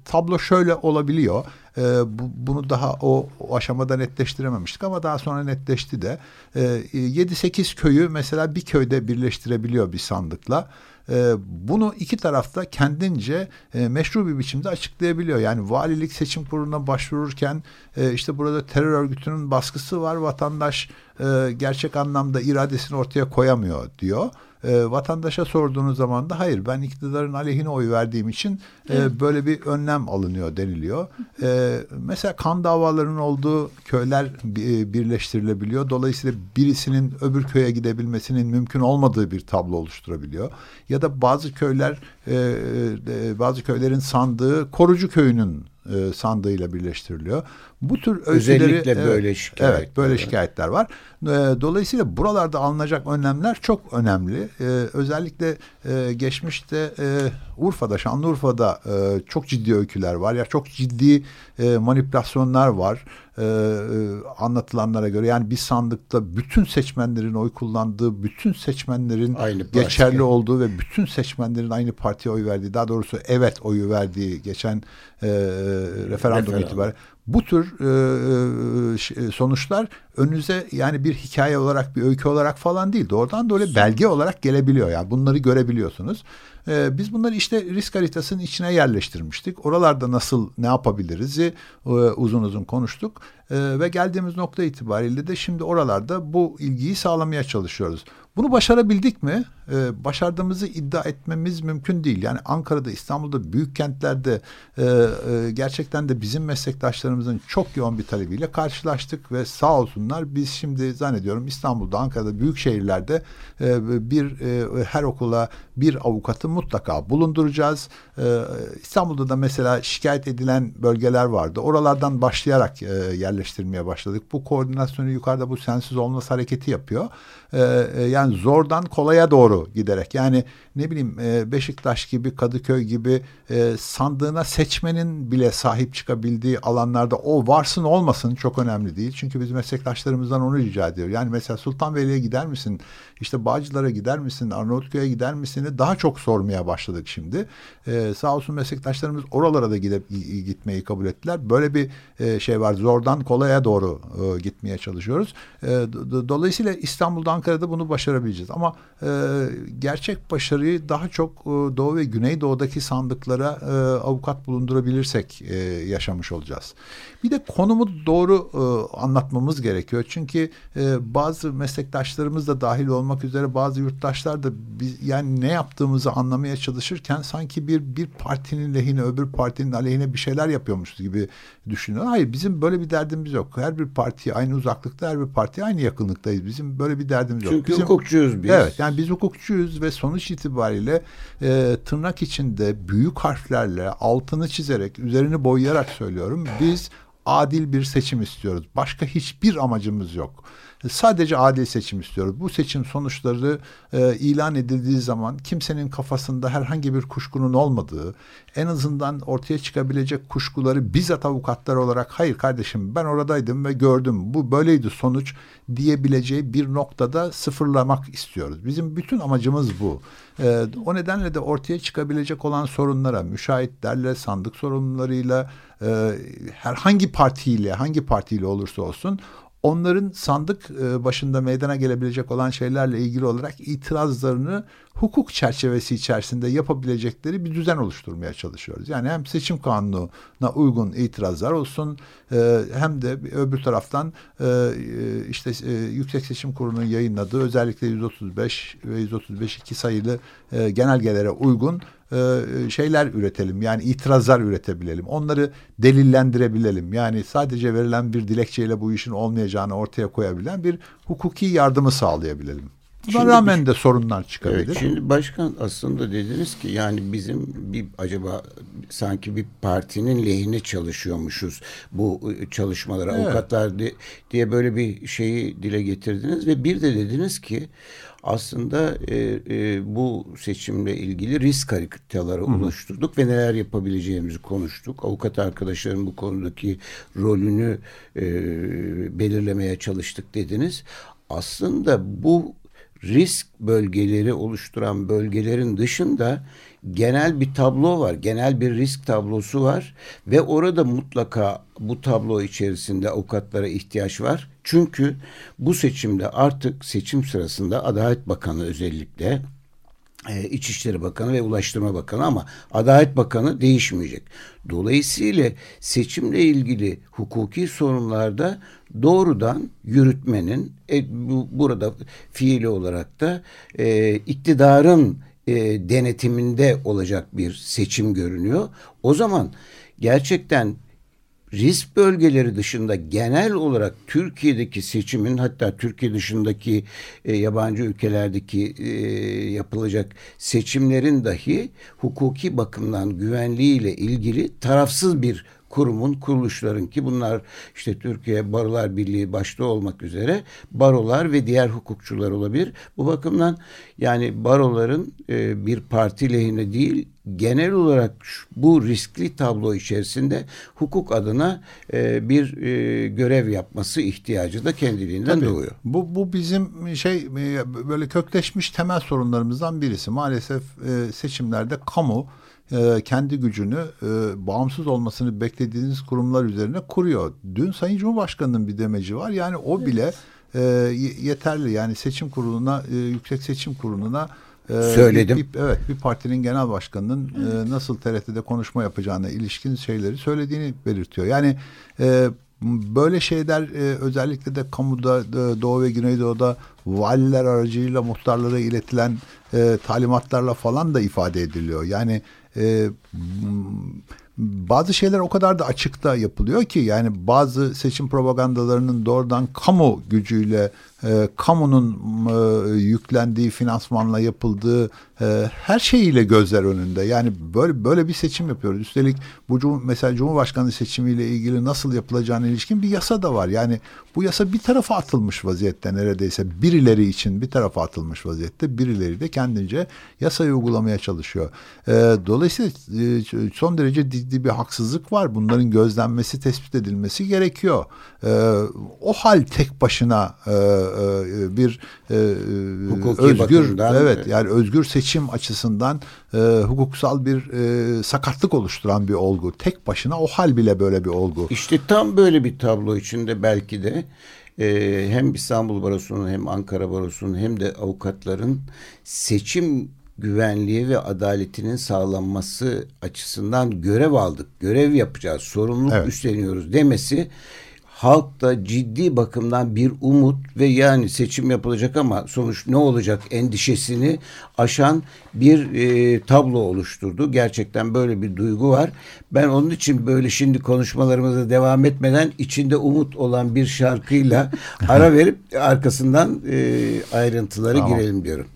tablo şöyle olabiliyor. E, bu, bunu daha o, o aşamada netleştirememiştik ama daha sonra netleşti de. E, 7-8 köyü mesela bir köyde birleştirebiliyor bir sandıkla e, bunu iki tarafta kendince e, meşru bir biçimde açıklayabiliyor. Yani valilik seçim kuruluna başvururken e, işte burada terör örgütünün baskısı var vatandaş e, gerçek anlamda iradesini ortaya koyamıyor diyor e, vatandaşa sorduğunuz zaman da hayır ben iktidarın aleyhine oy verdiğim için e, böyle bir önlem alınıyor deniliyor. E, mesela kan davalarının olduğu köyler e, birleştirilebiliyor. Dolayısıyla birisinin öbür köye gidebilmesinin mümkün olmadığı bir tablo oluşturabiliyor. Ya da bazı köyler e, e, bazı köylerin sandığı korucu köyünün e, sandığıyla birleştiriliyor. Bu tür özellikle evet, böyle şikayetler. Evet, böyle şikayetler var. E, dolayısıyla buralarda alınacak önlemler çok önemli. E, özellikle e, geçmişte e, Urfa'da, Şanlıurfa'da e, çok ciddi öyküler var. Ya çok ciddi manipülasyonlar var. E, e, anlatılanlara göre yani bir sandıkta bütün seçmenlerin oy kullandığı, bütün seçmenlerin aynı geçerli parti. olduğu ve bütün seçmenlerin aynı partiye oy verdiği, daha doğrusu evet oyu verdiği geçen e, referandum, referandum. itibariyle bu tür e, e, sonuçlar önünüze yani bir hikaye olarak bir öykü olarak falan değil doğrudan da öyle belge olarak gelebiliyor yani bunları görebiliyorsunuz. E, biz bunları işte risk haritasının içine yerleştirmiştik. Oralarda nasıl ne yapabiliriz e, uzun uzun konuştuk e, ve geldiğimiz nokta itibariyle de şimdi oralarda bu ilgiyi sağlamaya çalışıyoruz. Bunu başarabildik mi? Ee, başardığımızı iddia etmemiz mümkün değil. Yani Ankara'da, İstanbul'da, büyük kentlerde e, e, gerçekten de bizim meslektaşlarımızın çok yoğun bir talebiyle karşılaştık ve sağ olsunlar biz şimdi zannediyorum İstanbul'da, Ankara'da, büyük şehirlerde e, bir e, her okula bir avukatı mutlaka bulunduracağız. E, İstanbul'da da mesela şikayet edilen bölgeler vardı. Oralardan başlayarak e, yerleştirmeye başladık. Bu koordinasyonu yukarıda bu sensiz olması hareketi yapıyor. E, e, yani zordan kolaya doğru giderek yani ne bileyim e, Beşiktaş gibi Kadıköy gibi e, sandığına seçmenin bile sahip çıkabildiği alanlarda o varsın olmasın çok önemli değil. Çünkü biz meslektaşlarımızdan onu rica ediyor. Yani mesela Sultanbeyli'ye gider misin? İşte Bağcılar'a gider misin? Arnavutköy'e gider misin? Daha çok sormaya başladık şimdi. E, sağ olsun meslektaşlarımız oralara da gidip gitmeyi kabul ettiler. Böyle bir e, şey var. Zordan kolaya doğru e, gitmeye çalışıyoruz. E, dolayısıyla İstanbul'da Ankara'da bunu başarabileceğiz. Ama e, gerçek başarıyı daha çok e, Doğu ve Güneydoğu'daki sandıklara e, avukat bulundurabilirsek e, yaşamış olacağız. Bir de konumu doğru e, anlatmamız gerekiyor. Çünkü e, bazı meslektaşlarımız da dahil olmak üzere bazı yurttaşlar da biz, yani ne yaptığımızı anlamaya çalışırken sanki bir bir partinin lehine öbür partinin aleyhine bir şeyler yapıyormuşuz gibi düşünüyor. Hayır bizim böyle bir derdimiz yok. Her bir parti aynı uzaklıkta, her bir parti aynı yakınlıktayız. Bizim böyle bir derdimiz yok. Çünkü hukukçuyuz biz. Evet yani biz hukukçuyuz ve sonuç itibariyle e, tırnak içinde büyük harflerle altını çizerek, üzerini boyayarak söylüyorum. Biz adil bir seçim istiyoruz. Başka hiçbir amacımız yok. Sadece adil seçim istiyoruz. Bu seçim sonuçları e, ilan edildiği zaman kimsenin kafasında herhangi bir kuşkunun olmadığı, en azından ortaya çıkabilecek kuşkuları bizzat avukatlar olarak hayır kardeşim ben oradaydım ve gördüm bu böyleydi sonuç diyebileceği bir noktada sıfırlamak istiyoruz. Bizim bütün amacımız bu. E, o nedenle de ortaya çıkabilecek olan sorunlara, müşahitlerle, sandık sorunlarıyla, e, herhangi partiyle, hangi partiyle olursa olsun onların sandık e, başında meydana gelebilecek olan şeylerle ilgili olarak itirazlarını hukuk çerçevesi içerisinde yapabilecekleri bir düzen oluşturmaya çalışıyoruz. Yani hem seçim kanununa uygun itirazlar olsun e, hem de öbür taraftan e, işte Yüksek Seçim Kurulu'nun yayınladığı özellikle 135 ve 135 iki sayılı genelgelere uygun e, şeyler üretelim. Yani itirazlar üretebilelim. Onları delillendirebilelim. Yani sadece verilen bir dilekçeyle bu işin olmayacağını ortaya koyabilen bir hukuki yardımı sağlayabilelim. Buna rağmen de sorunlar çıkabilir. Evet, şimdi başkan aslında dediniz ki yani bizim bir acaba sanki bir partinin lehine çalışıyormuşuz bu çalışmalara evet. avukatlar diye böyle bir şeyi dile getirdiniz ve bir de dediniz ki aslında e, e, bu seçimle ilgili risk haritaları Hı. oluşturduk ve neler yapabileceğimizi konuştuk. Avukat arkadaşların bu konudaki rolünü e, belirlemeye çalıştık dediniz. Aslında bu risk bölgeleri oluşturan bölgelerin dışında genel bir tablo var. Genel bir risk tablosu var ve orada mutlaka bu tablo içerisinde avukatlara ihtiyaç var. Çünkü bu seçimde artık seçim sırasında Adalet Bakanı özellikle e, İçişleri Bakanı ve Ulaştırma Bakanı ama Adalet Bakanı değişmeyecek. Dolayısıyla seçimle ilgili hukuki sorunlarda doğrudan yürütmenin e, bu, burada fiili olarak da e, iktidarın e, denetiminde olacak bir seçim görünüyor. O zaman gerçekten risk bölgeleri dışında genel olarak Türkiye'deki seçimin hatta Türkiye dışındaki e, yabancı ülkelerdeki e, yapılacak seçimlerin dahi hukuki bakımdan güvenliğiyle ilgili tarafsız bir kurumun, kuruluşların ki bunlar işte Türkiye Barolar Birliği başta olmak üzere barolar ve diğer hukukçular olabilir. Bu bakımdan yani baroların e, bir parti lehine değil genel olarak bu riskli tablo içerisinde hukuk adına e, bir e, görev yapması ihtiyacı da kendiliğinden Tabii, doğuyor. Bu, bu bizim şey e, böyle kökleşmiş temel sorunlarımızdan birisi. Maalesef e, seçimlerde kamu e, kendi gücünü e, bağımsız olmasını beklediğiniz kurumlar üzerine kuruyor. Dün Sayın Cumhurbaşkanı'nın bir demeci var. Yani o evet. bile e, yeterli. Yani seçim kuruluna, e, yüksek seçim kuruluna e, söyledim. Bir, bir, evet, bir partinin genel başkanının e, nasıl TRT'de konuşma yapacağına ilişkin şeyleri söylediğini belirtiyor. Yani e, böyle şeyler e, özellikle de kamuda e, Doğu ve Güneydoğu'da valiler aracıyla muhtarlara iletilen e, talimatlarla falan da ifade ediliyor. Yani e, bazı şeyler o kadar da açıkta yapılıyor ki yani bazı seçim propagandalarının doğrudan kamu gücüyle e, kamunun e, yüklendiği finansmanla yapıldığı e, her şeyiyle gözler önünde. Yani böyle böyle bir seçim yapıyoruz. Üstelik bu cum mesela Cumhurbaşkanı seçimiyle ilgili nasıl yapılacağına ilişkin bir yasa da var. Yani bu yasa bir tarafa atılmış vaziyette neredeyse. Birileri için bir tarafa atılmış vaziyette. Birileri de kendince yasayı uygulamaya çalışıyor. E, dolayısıyla e, son derece ciddi bir haksızlık var. Bunların gözlenmesi, tespit edilmesi gerekiyor. E, o hal tek başına e, bir e, özgür evet yani özgür seçim açısından e, hukuksal bir e, sakatlık oluşturan bir olgu. Tek başına o hal bile böyle bir olgu. İşte tam böyle bir tablo içinde belki de e, hem İstanbul Barosu'nun hem Ankara Barosu'nun hem de avukatların seçim güvenliği ve adaletinin sağlanması açısından görev aldık, görev yapacağız, sorumluluk evet. üstleniyoruz demesi halkta ciddi bakımdan bir umut ve yani seçim yapılacak ama sonuç ne olacak endişesini aşan bir e, tablo oluşturdu. Gerçekten böyle bir duygu var. Ben onun için böyle şimdi konuşmalarımıza devam etmeden içinde umut olan bir şarkıyla ara verip arkasından e, ayrıntıları tamam. girelim diyorum.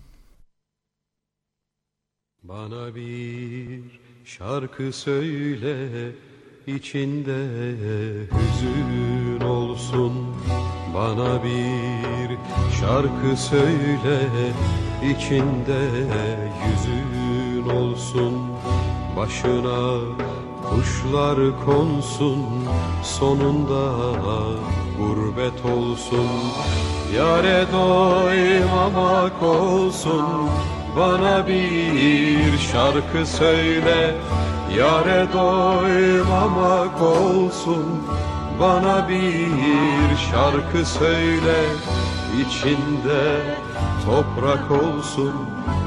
Bana bir şarkı söyle içinde hüzün olsun. Bana bir şarkı söyle içinde yüzün olsun. Başına kuşlar konsun sonunda gurbet olsun. Yare doymamak olsun. Bana bir şarkı söyle Yare doymamak olsun Bana bir şarkı söyle. İçinde toprak olsun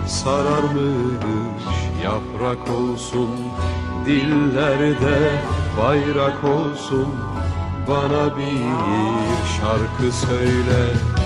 Sararmış yaprak olsun. Dillerde bayrak olsun Bana bir şarkı söyle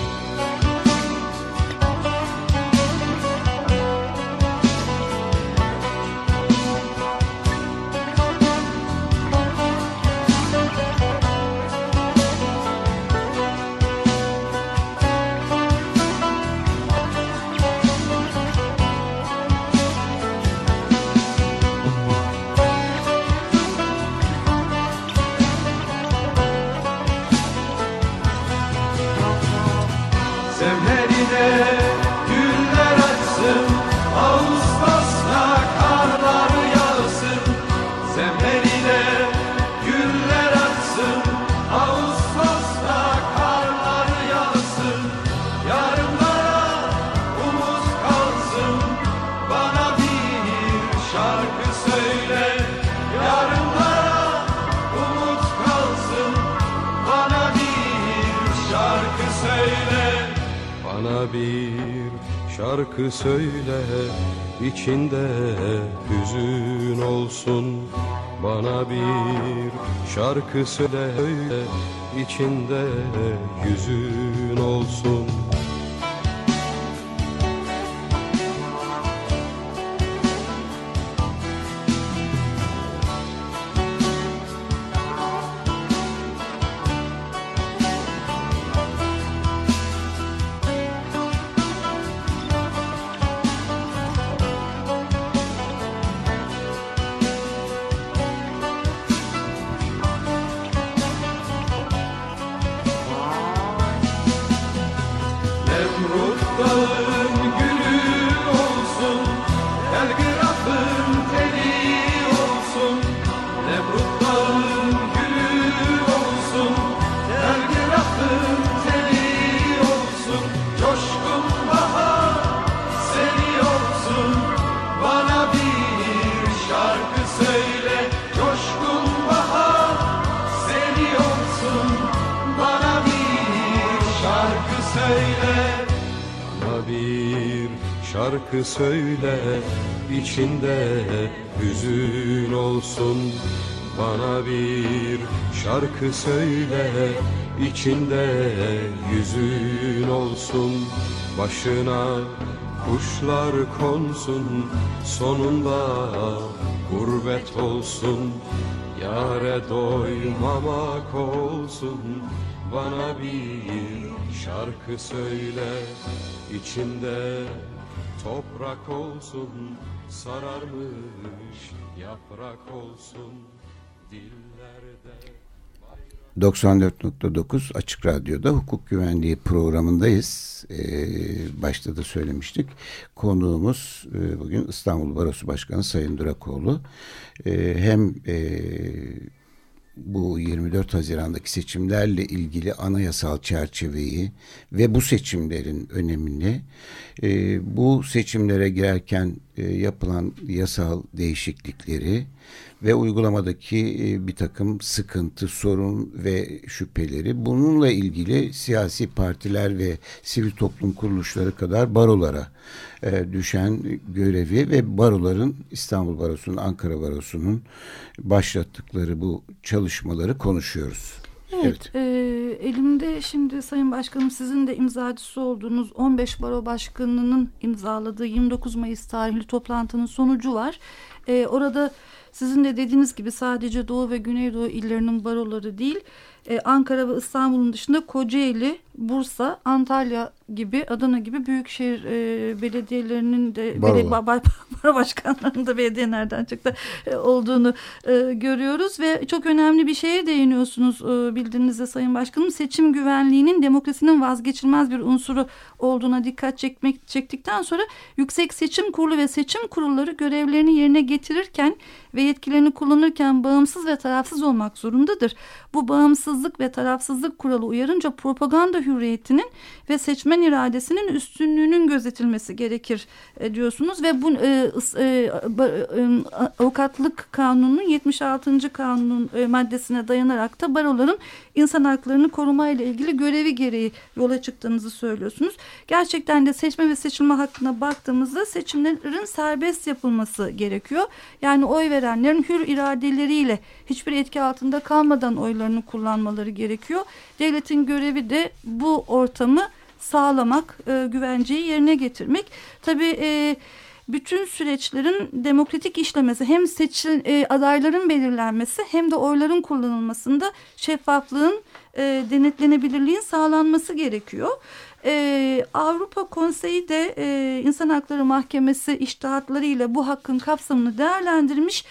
şarkı söyle içinde hüzün olsun. Bana bir şarkı söyle içinde yüzün olsun şarkı söyle içinde yüzün olsun. Başına kuşlar konsun sonunda gurbet olsun. Yare doymamak olsun bana bir şarkı söyle. İçinde toprak olsun sararmış yaprak olsun. Dillerde 94.9 Açık Radyo'da hukuk güvenliği programındayız. Ee, başta da söylemiştik. Konuğumuz e, bugün İstanbul Barosu Başkanı Sayın Durakoğlu. Ee, hem e, bu 24 Haziran'daki seçimlerle ilgili anayasal çerçeveyi ve bu seçimlerin önemini e, bu seçimlere girerken e, yapılan yasal değişiklikleri ve uygulamadaki e, bir takım sıkıntı, sorun ve şüpheleri bununla ilgili siyasi partiler ve sivil toplum kuruluşları kadar barolara e, düşen görevi ve baroların İstanbul Barosu'nun, Ankara Barosu'nun başlattıkları bu çalışmaları konuşuyoruz. Evet, evet. E, elimde şimdi Sayın Başkanım sizin de imzacısı olduğunuz 15 Baro Başkanı'nın imzaladığı 29 Mayıs tarihli toplantının sonucu var. E, orada sizin de dediğiniz gibi sadece Doğu ve Güneydoğu illerinin baroları değil, e, Ankara ve İstanbul'un dışında Kocaeli, Bursa, Antalya gibi, Adana gibi büyükşehir e, belediyelerinin de baro başkanlarının da belediye nereden çıktı e, olduğunu e, görüyoruz ve çok önemli bir şeye değiniyorsunuz e, bildiğinizde Sayın Başkanım. Seçim güvenliğinin demokrasinin vazgeçilmez bir unsuru olduğuna dikkat çekmek çektikten sonra Yüksek Seçim Kurulu ve seçim kurulları görevlerini yerine getirirken ve yetkilerini kullanırken bağımsız ve tarafsız olmak zorundadır. Bu bağımsızlık ve tarafsızlık kuralı uyarınca propaganda hürriyetinin ve seçmen iradesinin üstünlüğünün gözetilmesi gerekir e, diyorsunuz ve bu e, e, e, avukatlık kanununun 76. kanun e, maddesine dayanarak da baroların insan haklarını koruma ile ilgili görevi gereği yola çıktığınızı söylüyorsunuz. Gerçekten de seçme ve seçilme hakkına baktığımızda seçimlerin serbest yapılması gerekiyor. Yani oy verenlerin hür iradeleriyle hiçbir etki altında kalmadan oylarını kullanmaları gerekiyor. Devletin görevi de ortamı sağlamak, e, güvenceyi yerine getirmek. Tabii e, bütün süreçlerin demokratik işlemesi hem seçil, e, adayların belirlenmesi hem de oyların kullanılmasında şeffaflığın, e, denetlenebilirliğin sağlanması gerekiyor. Ee, Avrupa Konseyi de e, İnsan Hakları Mahkemesi iştahatlarıyla bu hakkın kapsamını değerlendirmiş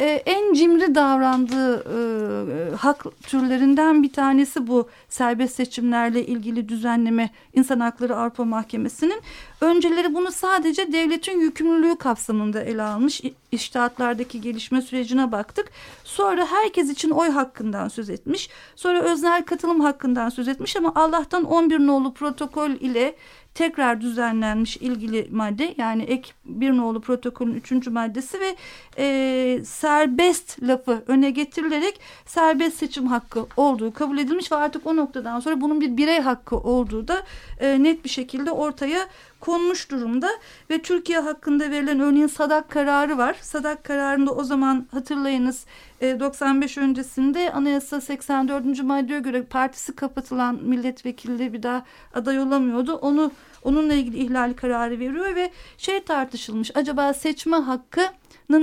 e, en cimri davrandığı e, hak türlerinden bir tanesi bu serbest seçimlerle ilgili düzenleme İnsan Hakları Avrupa Mahkemesi'nin. Önceleri bunu sadece devletin yükümlülüğü kapsamında ele almış. İştahatlardaki gelişme sürecine baktık. Sonra herkes için oy hakkından söz etmiş. Sonra öznel katılım hakkından söz etmiş ama Allah'tan 11 nolu protokol ile tekrar düzenlenmiş ilgili madde yani ek bir nolu protokolün üçüncü maddesi ve e, serbest lafı öne getirilerek serbest seçim hakkı olduğu kabul edilmiş ve artık o noktadan sonra bunun bir birey hakkı olduğu da e, net bir şekilde ortaya konmuş durumda ve Türkiye hakkında verilen örneğin sadak kararı var. Sadak kararında o zaman hatırlayınız 95 e, öncesinde anayasa 84. maddeye göre partisi kapatılan milletvekili bir daha aday olamıyordu. Onu onunla ilgili ihlal kararı veriyor ve şey tartışılmış. Acaba seçme hakkı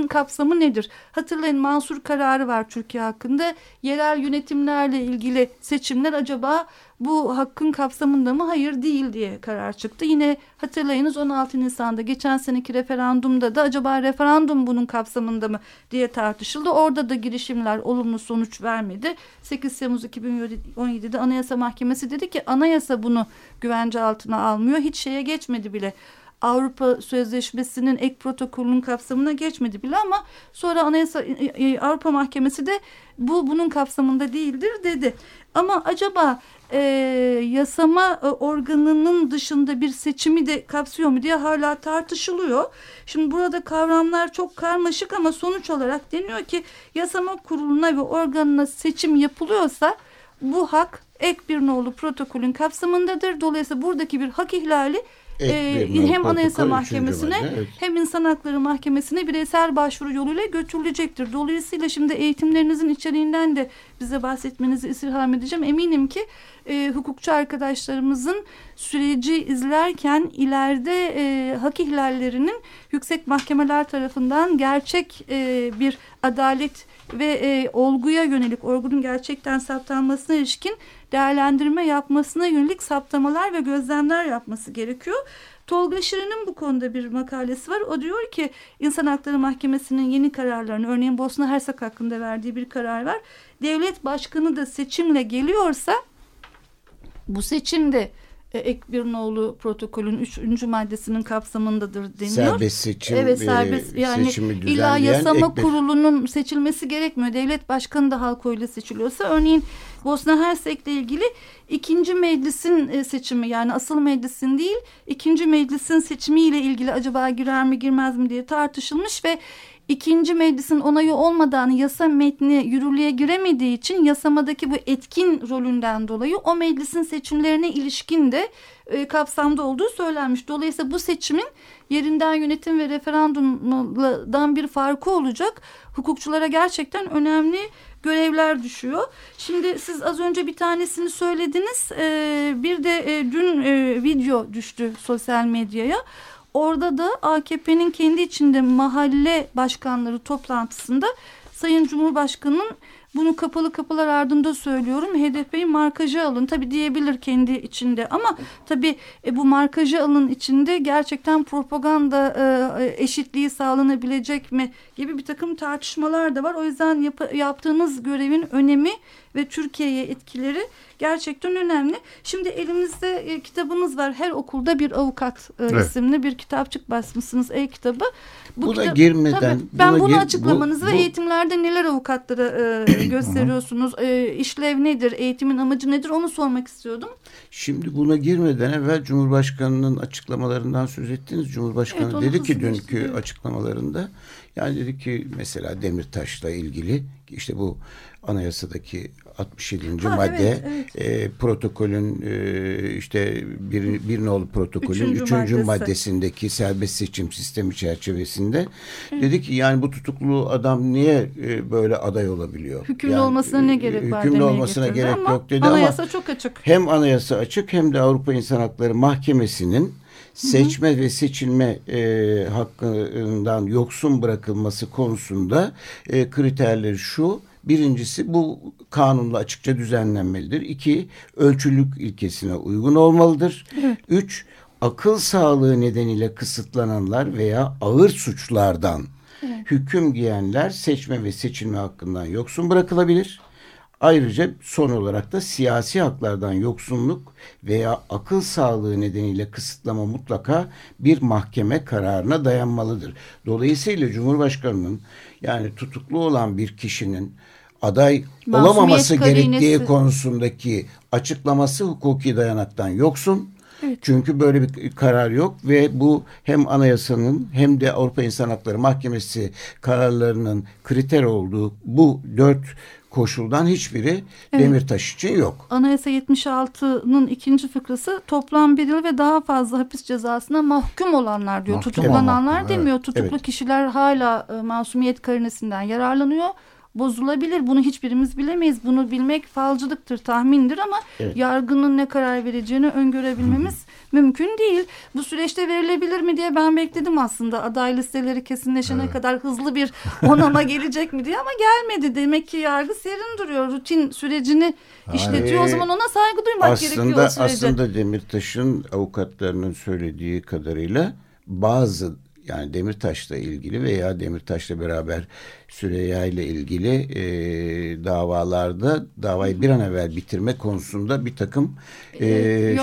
kapsamı nedir? Hatırlayın Mansur kararı var Türkiye hakkında. Yerel yönetimlerle ilgili seçimler acaba bu hakkın kapsamında mı? Hayır değil diye karar çıktı. Yine hatırlayınız 16 Nisan'da geçen seneki referandumda da acaba referandum bunun kapsamında mı diye tartışıldı. Orada da girişimler olumlu sonuç vermedi. 8 Temmuz 2017'de Anayasa Mahkemesi dedi ki anayasa bunu güvence altına almıyor. Hiç şeye geçmedi bile Avrupa Sözleşmesi'nin ek protokolünün kapsamına geçmedi bile ama sonra Anayasa Avrupa Mahkemesi de bu bunun kapsamında değildir dedi. Ama acaba e, yasama e, organının dışında bir seçimi de kapsıyor mu diye hala tartışılıyor. Şimdi burada kavramlar çok karmaşık ama sonuç olarak deniyor ki yasama kuruluna ve organına seçim yapılıyorsa bu hak ek bir nolu protokolün kapsamındadır. Dolayısıyla buradaki bir hak ihlali e, hem Anayasa Mahkemesi'ne evet. hem İnsan Hakları Mahkemesi'ne bireysel başvuru yoluyla götürülecektir. Dolayısıyla şimdi eğitimlerinizin içeriğinden de bize bahsetmenizi istirham edeceğim. Eminim ki e, hukukçu arkadaşlarımızın süreci izlerken ileride e, hak ihlallerinin yüksek mahkemeler tarafından gerçek e, bir adalet ve e, olguya yönelik olgunun gerçekten saptanmasına ilişkin değerlendirme yapmasına yönelik saptamalar ve gözlemler yapması gerekiyor. Tolga Şirin'in bu konuda bir makalesi var. O diyor ki İnsan Hakları Mahkemesi'nin yeni kararlarını örneğin Bosna Hersek hakkında verdiği bir karar var. Devlet başkanı da seçimle geliyorsa bu seçimde e, ek bir nolu protokolün üçüncü maddesinin kapsamındadır deniyor. Serbest seçim evet, serbest, yani illa yasama kurulunun seçilmesi gerekmiyor. Devlet başkanı da halk oyuyla seçiliyorsa örneğin Bosna Hersek'le ilgili ikinci meclisin e, seçimi yani asıl meclisin değil ikinci meclisin seçimiyle ilgili acaba girer mi girmez mi diye tartışılmış ve ikinci meclisin onayı olmadan yasa metni yürürlüğe giremediği için yasamadaki bu etkin rolünden dolayı o meclisin seçimlerine ilişkin de e, kapsamda olduğu söylenmiş. Dolayısıyla bu seçimin yerinden yönetim ve referandumdan bir farkı olacak. Hukukçulara gerçekten önemli görevler düşüyor. Şimdi siz az önce bir tanesini söylediniz. E, bir de e, dün e, video düştü sosyal medyaya. Orada da AKP'nin kendi içinde mahalle başkanları toplantısında Sayın Cumhurbaşkanı'nın bunu kapalı kapılar ardında söylüyorum. HDP'yi markajı alın. Tabii diyebilir kendi içinde ama tabii e, bu markajı alın içinde gerçekten propaganda e, eşitliği sağlanabilecek mi gibi bir takım tartışmalar da var. O yüzden yap, yaptığınız görevin önemi ve Türkiye'ye etkileri gerçekten önemli. Şimdi elimizde e, kitabınız var. Her okulda bir avukat e, evet. isimli bir kitapçık basmışsınız e-kitabı. Bu buna kitap, girmeden tabii, ben buna bunu gir, açıklamanızı bu, ve bu, eğitimlerde neler avukatlara e, gösteriyorsunuz? e, işlev nedir? Eğitimin amacı nedir? Onu sormak istiyordum. Şimdi buna girmeden evvel Cumhurbaşkanı'nın açıklamalarından söz ettiniz. Cumhurbaşkanı evet, dedi ki dünkü açıklamalarında yani dedi ki mesela Demirtaş'la ilgili işte bu anayasadaki 67. Ha, madde evet, evet. E, protokolün e, işte bir, bir nolu protokolün üçüncü, üçüncü maddesindeki serbest seçim sistemi çerçevesinde evet. dedi ki yani bu tutuklu adam niye e, böyle aday olabiliyor? Hükümlü yani, olmasına ne gerek var Hükümlü olmasına gerek ama yok dedi anayasa ama çok açık. Hem anayasa açık hem de Avrupa İnsan Hakları Mahkemesi'nin seçme hı hı. ve seçilme e, hakkından yoksun bırakılması konusunda e, kriterleri şu Birincisi bu kanunla açıkça düzenlenmelidir. İki, ölçülük ilkesine uygun olmalıdır. Evet. Üç, akıl sağlığı nedeniyle kısıtlananlar veya ağır suçlardan evet. hüküm giyenler seçme ve seçilme hakkından yoksun bırakılabilir. Ayrıca son olarak da siyasi haklardan yoksunluk veya akıl sağlığı nedeniyle kısıtlama mutlaka bir mahkeme kararına dayanmalıdır. Dolayısıyla Cumhurbaşkanı'nın yani tutuklu olan bir kişinin aday Masumiyet olamaması karinesi. gerektiği konusundaki açıklaması hukuki dayanaktan yoksun. Evet. Çünkü böyle bir karar yok ve bu hem anayasanın hem de Avrupa İnsan Hakları Mahkemesi kararlarının kriter olduğu bu dört koşuldan hiçbiri evet. Demirtaş için yok. Anayasa 76'nın ikinci fıkrası toplam bir yıl ve daha fazla hapis cezasına mahkum olanlar diyor. Mahkum Tutuklananlar evet. demiyor. Tutuklu evet. kişiler hala e, masumiyet karinesinden yararlanıyor bozulabilir. Bunu hiçbirimiz bilemeyiz. Bunu bilmek falcılıktır, tahmindir ama evet. yargının ne karar vereceğini öngörebilmemiz Hı. mümkün değil. Bu süreçte verilebilir mi diye ben bekledim aslında. Aday listeleri kesinleşene evet. kadar hızlı bir onama gelecek mi diye ama gelmedi. Demek ki yargı serin duruyor. Rutin sürecini işletiyor. O zaman ona saygı duymak aslında, gerekiyor o sürece. Aslında Demirtaş'ın avukatlarının söylediği kadarıyla bazı yani Demirtaş'la ilgili veya Demirtaş'la beraber Süreyya ile ilgili e, davalarda davayı bir an evvel bitirme konusunda bir takım e,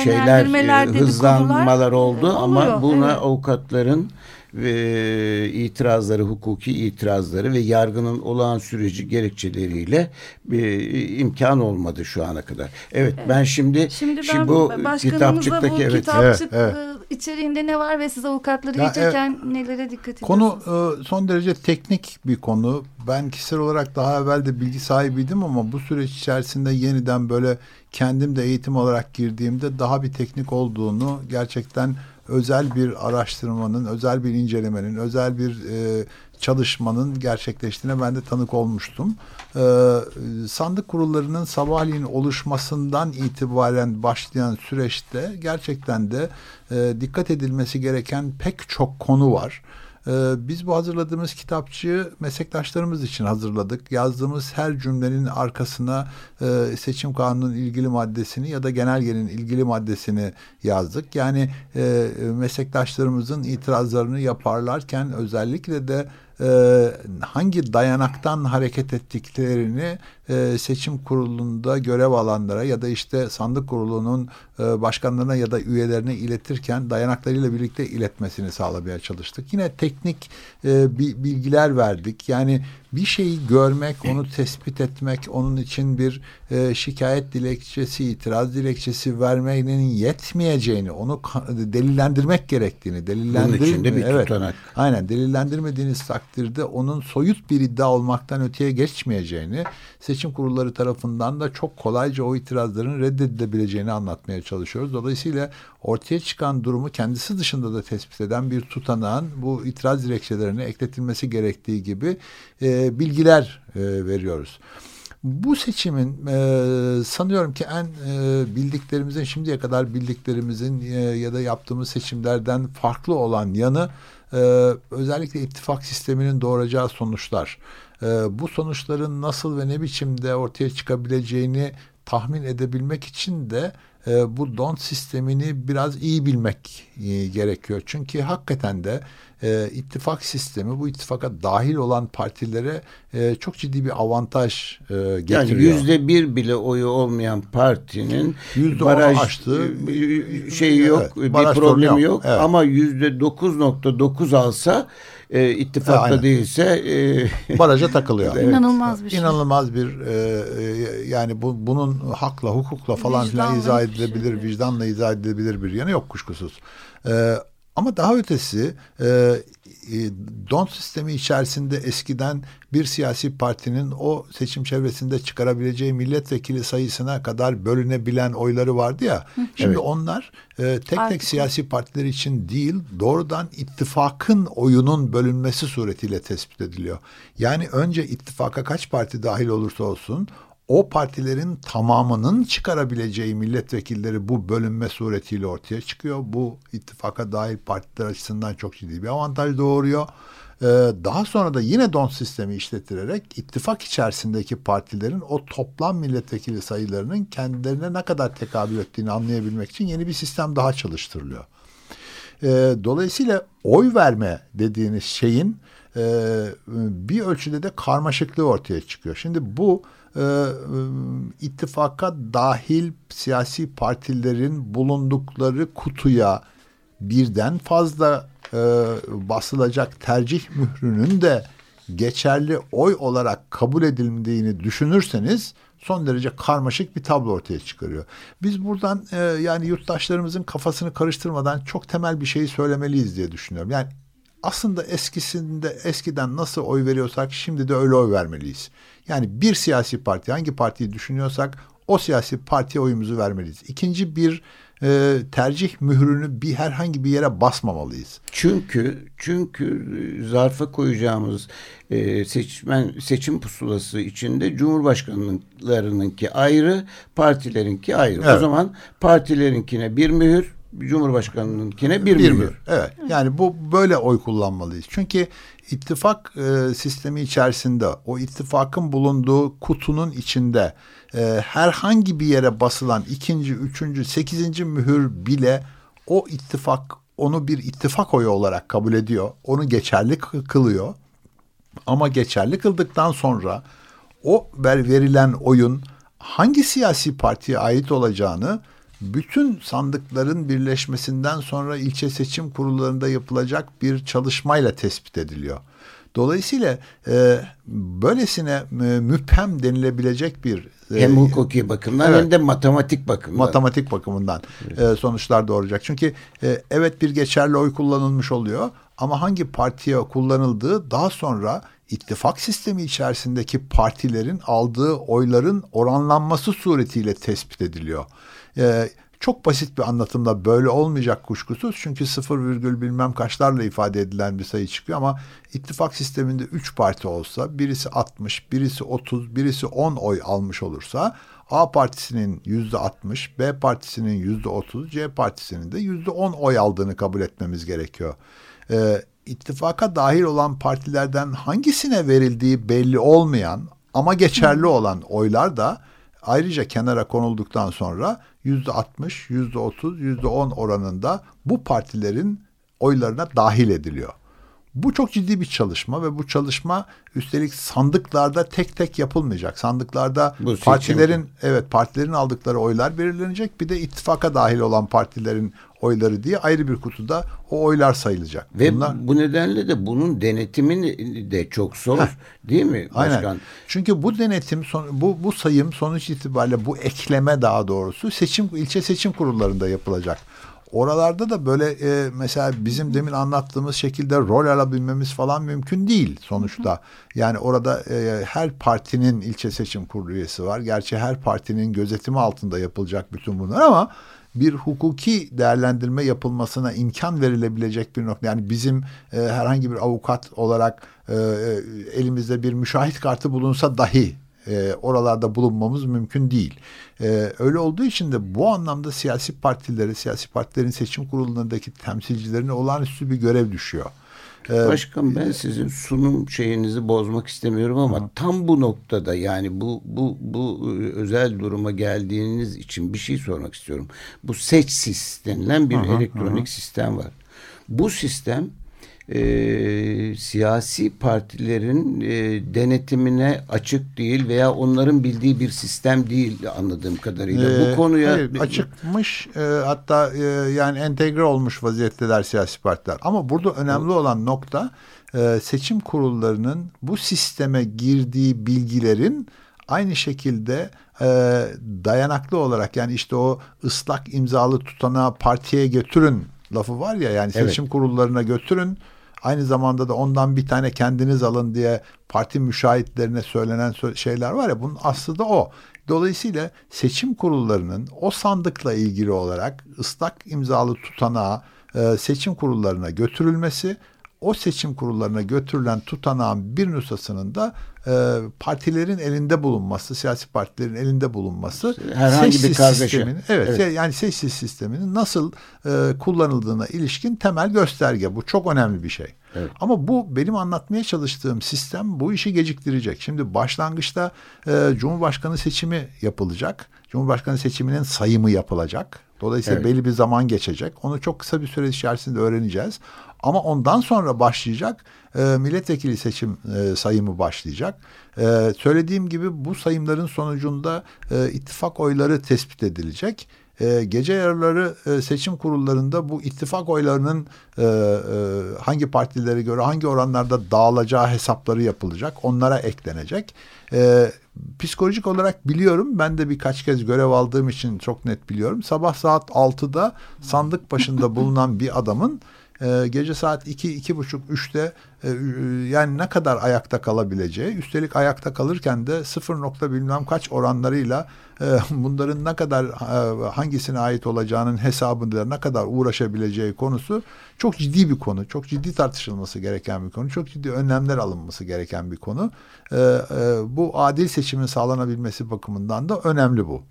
şeyler e, hızlanmalar oldu oluyor, ama buna evet. avukatların ve itirazları, hukuki itirazları ve yargının olağan süreci gerekçeleriyle bir imkan olmadı şu ana kadar. Evet, evet. ben şimdi, şimdi, şimdi bu kitapçıktaki bu evet, kitapçık evet, evet içeriğinde ne var ve siz avukatları ya, eğitirken evet, nelere dikkat ediyorsunuz? Konu e, son derece teknik bir konu. Ben kişisel olarak daha evvel de bilgi sahibiydim ama bu süreç içerisinde yeniden böyle kendim de eğitim olarak girdiğimde daha bir teknik olduğunu gerçekten özel bir araştırmanın, özel bir incelemenin, özel bir e, çalışmanın gerçekleştiğine ben de tanık olmuştum. Ee, sandık kurullarının sabahleyin oluşmasından itibaren başlayan süreçte gerçekten de e, dikkat edilmesi gereken pek çok konu var. Biz bu hazırladığımız kitapçığı meslektaşlarımız için hazırladık. Yazdığımız her cümlenin arkasına e, seçim kanunun ilgili maddesini ya da genelgenin ilgili maddesini yazdık. Yani e, meslektaşlarımızın itirazlarını yaparlarken özellikle de e, hangi dayanaktan hareket ettiklerini e, seçim kurulunda görev alanlara ya da işte sandık kurulunun e, başkanlarına ya da üyelerine iletirken dayanaklarıyla birlikte iletmesini sağlamaya çalıştık. Yine teknik e, bilgiler verdik. Yani bir şeyi görmek, onu tespit etmek, onun için bir e, şikayet dilekçesi, itiraz dilekçesi vermenin yetmeyeceğini, onu delillendirmek gerektiğini, delillendirme, bir evet, tutanak. Aynen, delillendirmediğiniz takdirde onun soyut bir iddia olmaktan öteye geçmeyeceğini, seçim kurulları tarafından da çok kolayca o itirazların reddedilebileceğini anlatmaya çalışıyoruz. Dolayısıyla ortaya çıkan durumu kendisi dışında da tespit eden bir tutanağın bu itiraz dilekçelerine ekletilmesi gerektiği gibi e, bilgiler e, veriyoruz. Bu seçimin e, sanıyorum ki en e, bildiklerimizin şimdiye kadar bildiklerimizin e, ya da yaptığımız seçimlerden farklı olan yanı e, özellikle ittifak sisteminin doğuracağı sonuçlar. E, bu sonuçların nasıl ve ne biçimde ortaya çıkabileceğini tahmin edebilmek için de e, bu don sistemini biraz iyi bilmek e, gerekiyor. Çünkü hakikaten de e, ittifak sistemi bu ittifaka dahil olan partilere e, çok ciddi bir avantaj e, getiriyor. Yani yüzde bir bile oyu olmayan partinin yüzde baraj açtığı şey yok, evet, bir problemi yok. yok. Evet. Ama yüzde dokuz nokta dokuz alsa e, ittifakta e, değilse e, baraja takılıyor. evet. İnanılmaz bir şey. İnanılmaz bir e, e, yani bu, bunun hakla hukukla falan filan izah edilebilir, şey. vicdanla izah edilebilir bir yanı yok kuşkusuz. E, ama daha ötesi e, e, don sistemi içerisinde eskiden bir siyasi partinin o seçim çevresinde çıkarabileceği milletvekili sayısına kadar bölünebilen oyları vardı ya. Şimdi evet. onlar e, tek Artık. tek siyasi partiler için değil doğrudan ittifakın oyunun bölünmesi suretiyle tespit ediliyor. Yani önce ittifaka kaç parti dahil olursa olsun o partilerin tamamının çıkarabileceği milletvekilleri bu bölünme suretiyle ortaya çıkıyor. Bu ittifaka dahil partiler açısından çok ciddi bir avantaj doğuruyor. Ee, daha sonra da yine don sistemi işletirerek ittifak içerisindeki partilerin o toplam milletvekili sayılarının kendilerine ne kadar tekabül ettiğini anlayabilmek için yeni bir sistem daha çalıştırılıyor. Ee, dolayısıyla oy verme dediğiniz şeyin e, bir ölçüde de karmaşıklığı ortaya çıkıyor. Şimdi bu e, ittifaka dahil siyasi partilerin bulundukları kutuya birden fazla e, basılacak tercih mührünün de geçerli oy olarak kabul edildiğini düşünürseniz son derece karmaşık bir tablo ortaya çıkarıyor. Biz buradan e, yani yurttaşlarımızın kafasını karıştırmadan çok temel bir şeyi söylemeliyiz diye düşünüyorum. Yani aslında eskisinde eskiden nasıl oy veriyorsak şimdi de öyle oy vermeliyiz. Yani bir siyasi parti hangi partiyi düşünüyorsak o siyasi partiye oyumuzu vermeliyiz. İkinci bir e, tercih mührünü bir herhangi bir yere basmamalıyız. Çünkü çünkü zarfa koyacağımız e, seçmen seçim pusulası içinde Cumhurbaşkanlarınınki ayrı, partilerinki ayrı. Evet. O zaman partilerinkine bir mühür, Cumhurbaşkanı'nınkine bir, bir mühür. Evet. Yani bu böyle oy kullanmalıyız. Çünkü ittifak e, sistemi içerisinde o ittifakın bulunduğu kutunun içinde e, herhangi bir yere basılan ikinci, üçüncü, sekizinci mühür bile o ittifak onu bir ittifak oyu olarak kabul ediyor. Onu geçerli kılıyor. Ama geçerli kıldıktan sonra o ver, verilen oyun hangi siyasi partiye ait olacağını bütün sandıkların birleşmesinden sonra ilçe seçim kurullarında yapılacak bir çalışmayla tespit ediliyor. Dolayısıyla e, böylesine e, müphem denilebilecek bir e, hem hukuki bakımdan evet, hem de matematik bakımından matematik bakımından e, sonuçlar doğuracak. Çünkü e, evet bir geçerli oy kullanılmış oluyor ama hangi partiye kullanıldığı daha sonra ittifak sistemi içerisindeki partilerin aldığı oyların oranlanması suretiyle tespit ediliyor. E, Çok basit bir anlatımda böyle olmayacak kuşkusuz. Çünkü sıfır virgül bilmem kaçlarla ifade edilen bir sayı çıkıyor ama ittifak sisteminde 3 parti olsa birisi 60, birisi 30, birisi 10 oy almış olursa A partisinin yüzde 60, B partisinin yüzde 30, C partisinin de yüzde 10 oy aldığını kabul etmemiz gerekiyor. Ee, ittifaka dahil olan partilerden hangisine verildiği belli olmayan ama geçerli olan oylar da ayrıca kenara konulduktan sonra yüzde 60, yüzde 30, yüzde 10 oranında bu partilerin oylarına dahil ediliyor. Bu çok ciddi bir çalışma ve bu çalışma üstelik sandıklarda tek tek yapılmayacak. Sandıklarda bu partilerin evet partilerin aldıkları oylar belirlenecek. Bir de ittifaka dahil olan partilerin oyları diye ayrı bir kutuda o oylar sayılacak. Ve Bunlar... bu nedenle de bunun denetimi de çok zor Heh. değil mi başkan? Aynen. Çünkü bu denetim son, bu bu sayım sonuç itibariyle bu ekleme daha doğrusu seçim ilçe seçim kurullarında yapılacak. Oralarda da böyle e, mesela bizim demin anlattığımız şekilde rol alabilmemiz falan mümkün değil sonuçta. Yani orada e, her partinin ilçe seçim kurulu üyesi var. Gerçi her partinin gözetimi altında yapılacak bütün bunlar ama bir hukuki değerlendirme yapılmasına imkan verilebilecek bir nokta. Yani bizim e, herhangi bir avukat olarak e, e elimizde bir müşahit kartı bulunsa dahi e, oralarda bulunmamız mümkün değil. E, öyle olduğu için de bu anlamda siyasi partileri, siyasi partilerin seçim kurulundaki temsilcilerine olağanüstü bir görev düşüyor. Ee, Başkan ben sizin sunum şeyinizi bozmak istemiyorum ama hı. tam bu noktada yani bu bu bu özel duruma geldiğiniz için bir şey sormak istiyorum. Bu seçsis denilen bir hı elektronik hı. sistem var. Bu sistem e, siyasi partilerin e, denetimine açık değil veya onların bildiği bir sistem değil anladığım kadarıyla. Ee, Bu konuya hayır, açıkmış e, hatta e, yani entegre olmuş vaziyetteler siyasi partiler. Ama burada önemli olan nokta e, seçim kurullarının bu sisteme girdiği bilgilerin aynı şekilde e, dayanaklı olarak yani işte o ıslak imzalı tutanağı partiye götürün lafı var ya yani seçim evet. kurullarına götürün Aynı zamanda da ondan bir tane kendiniz alın diye parti müşahitlerine söylenen şeyler var ya bunun aslı da o. Dolayısıyla seçim kurullarının o sandıkla ilgili olarak ıslak imzalı tutanağı e, seçim kurullarına götürülmesi o seçim kurullarına götürülen tutanağın bir nüshasının da e, partilerin elinde bulunması, siyasi partilerin elinde bulunması herhangi bir. Sistemin, evet, evet, yani seçsiz sisteminin nasıl e, kullanıldığına ilişkin temel gösterge. Bu çok önemli bir şey. Evet. Ama bu benim anlatmaya çalıştığım sistem bu işi geciktirecek. Şimdi başlangıçta e, Cumhurbaşkanı seçimi yapılacak. Cumhurbaşkanı seçiminin sayımı yapılacak. Dolayısıyla evet. belli bir zaman geçecek. Onu çok kısa bir süre içerisinde öğreneceğiz. Ama ondan sonra başlayacak e, milletvekili seçim e, sayımı başlayacak. E, söylediğim gibi bu sayımların sonucunda e, ittifak oyları tespit edilecek. E, gece yarıları e, seçim kurullarında bu ittifak oylarının e, e, hangi partilere göre hangi oranlarda dağılacağı hesapları yapılacak. Onlara eklenecek. E, psikolojik olarak biliyorum. Ben de birkaç kez görev aldığım için çok net biliyorum. Sabah saat 6'da sandık başında bulunan bir adamın e, gece saat 2, iki, buçuk, üçte e, yani ne kadar ayakta kalabileceği üstelik ayakta kalırken de sıfır nokta bilmem kaç oranlarıyla e, bunların ne kadar e, hangisine ait olacağının hesabında ne kadar uğraşabileceği konusu çok ciddi bir konu. Çok ciddi tartışılması gereken bir konu. Çok ciddi önlemler alınması gereken bir konu. Bu adil seçimin sağlanabilmesi bakımından da önemli bu.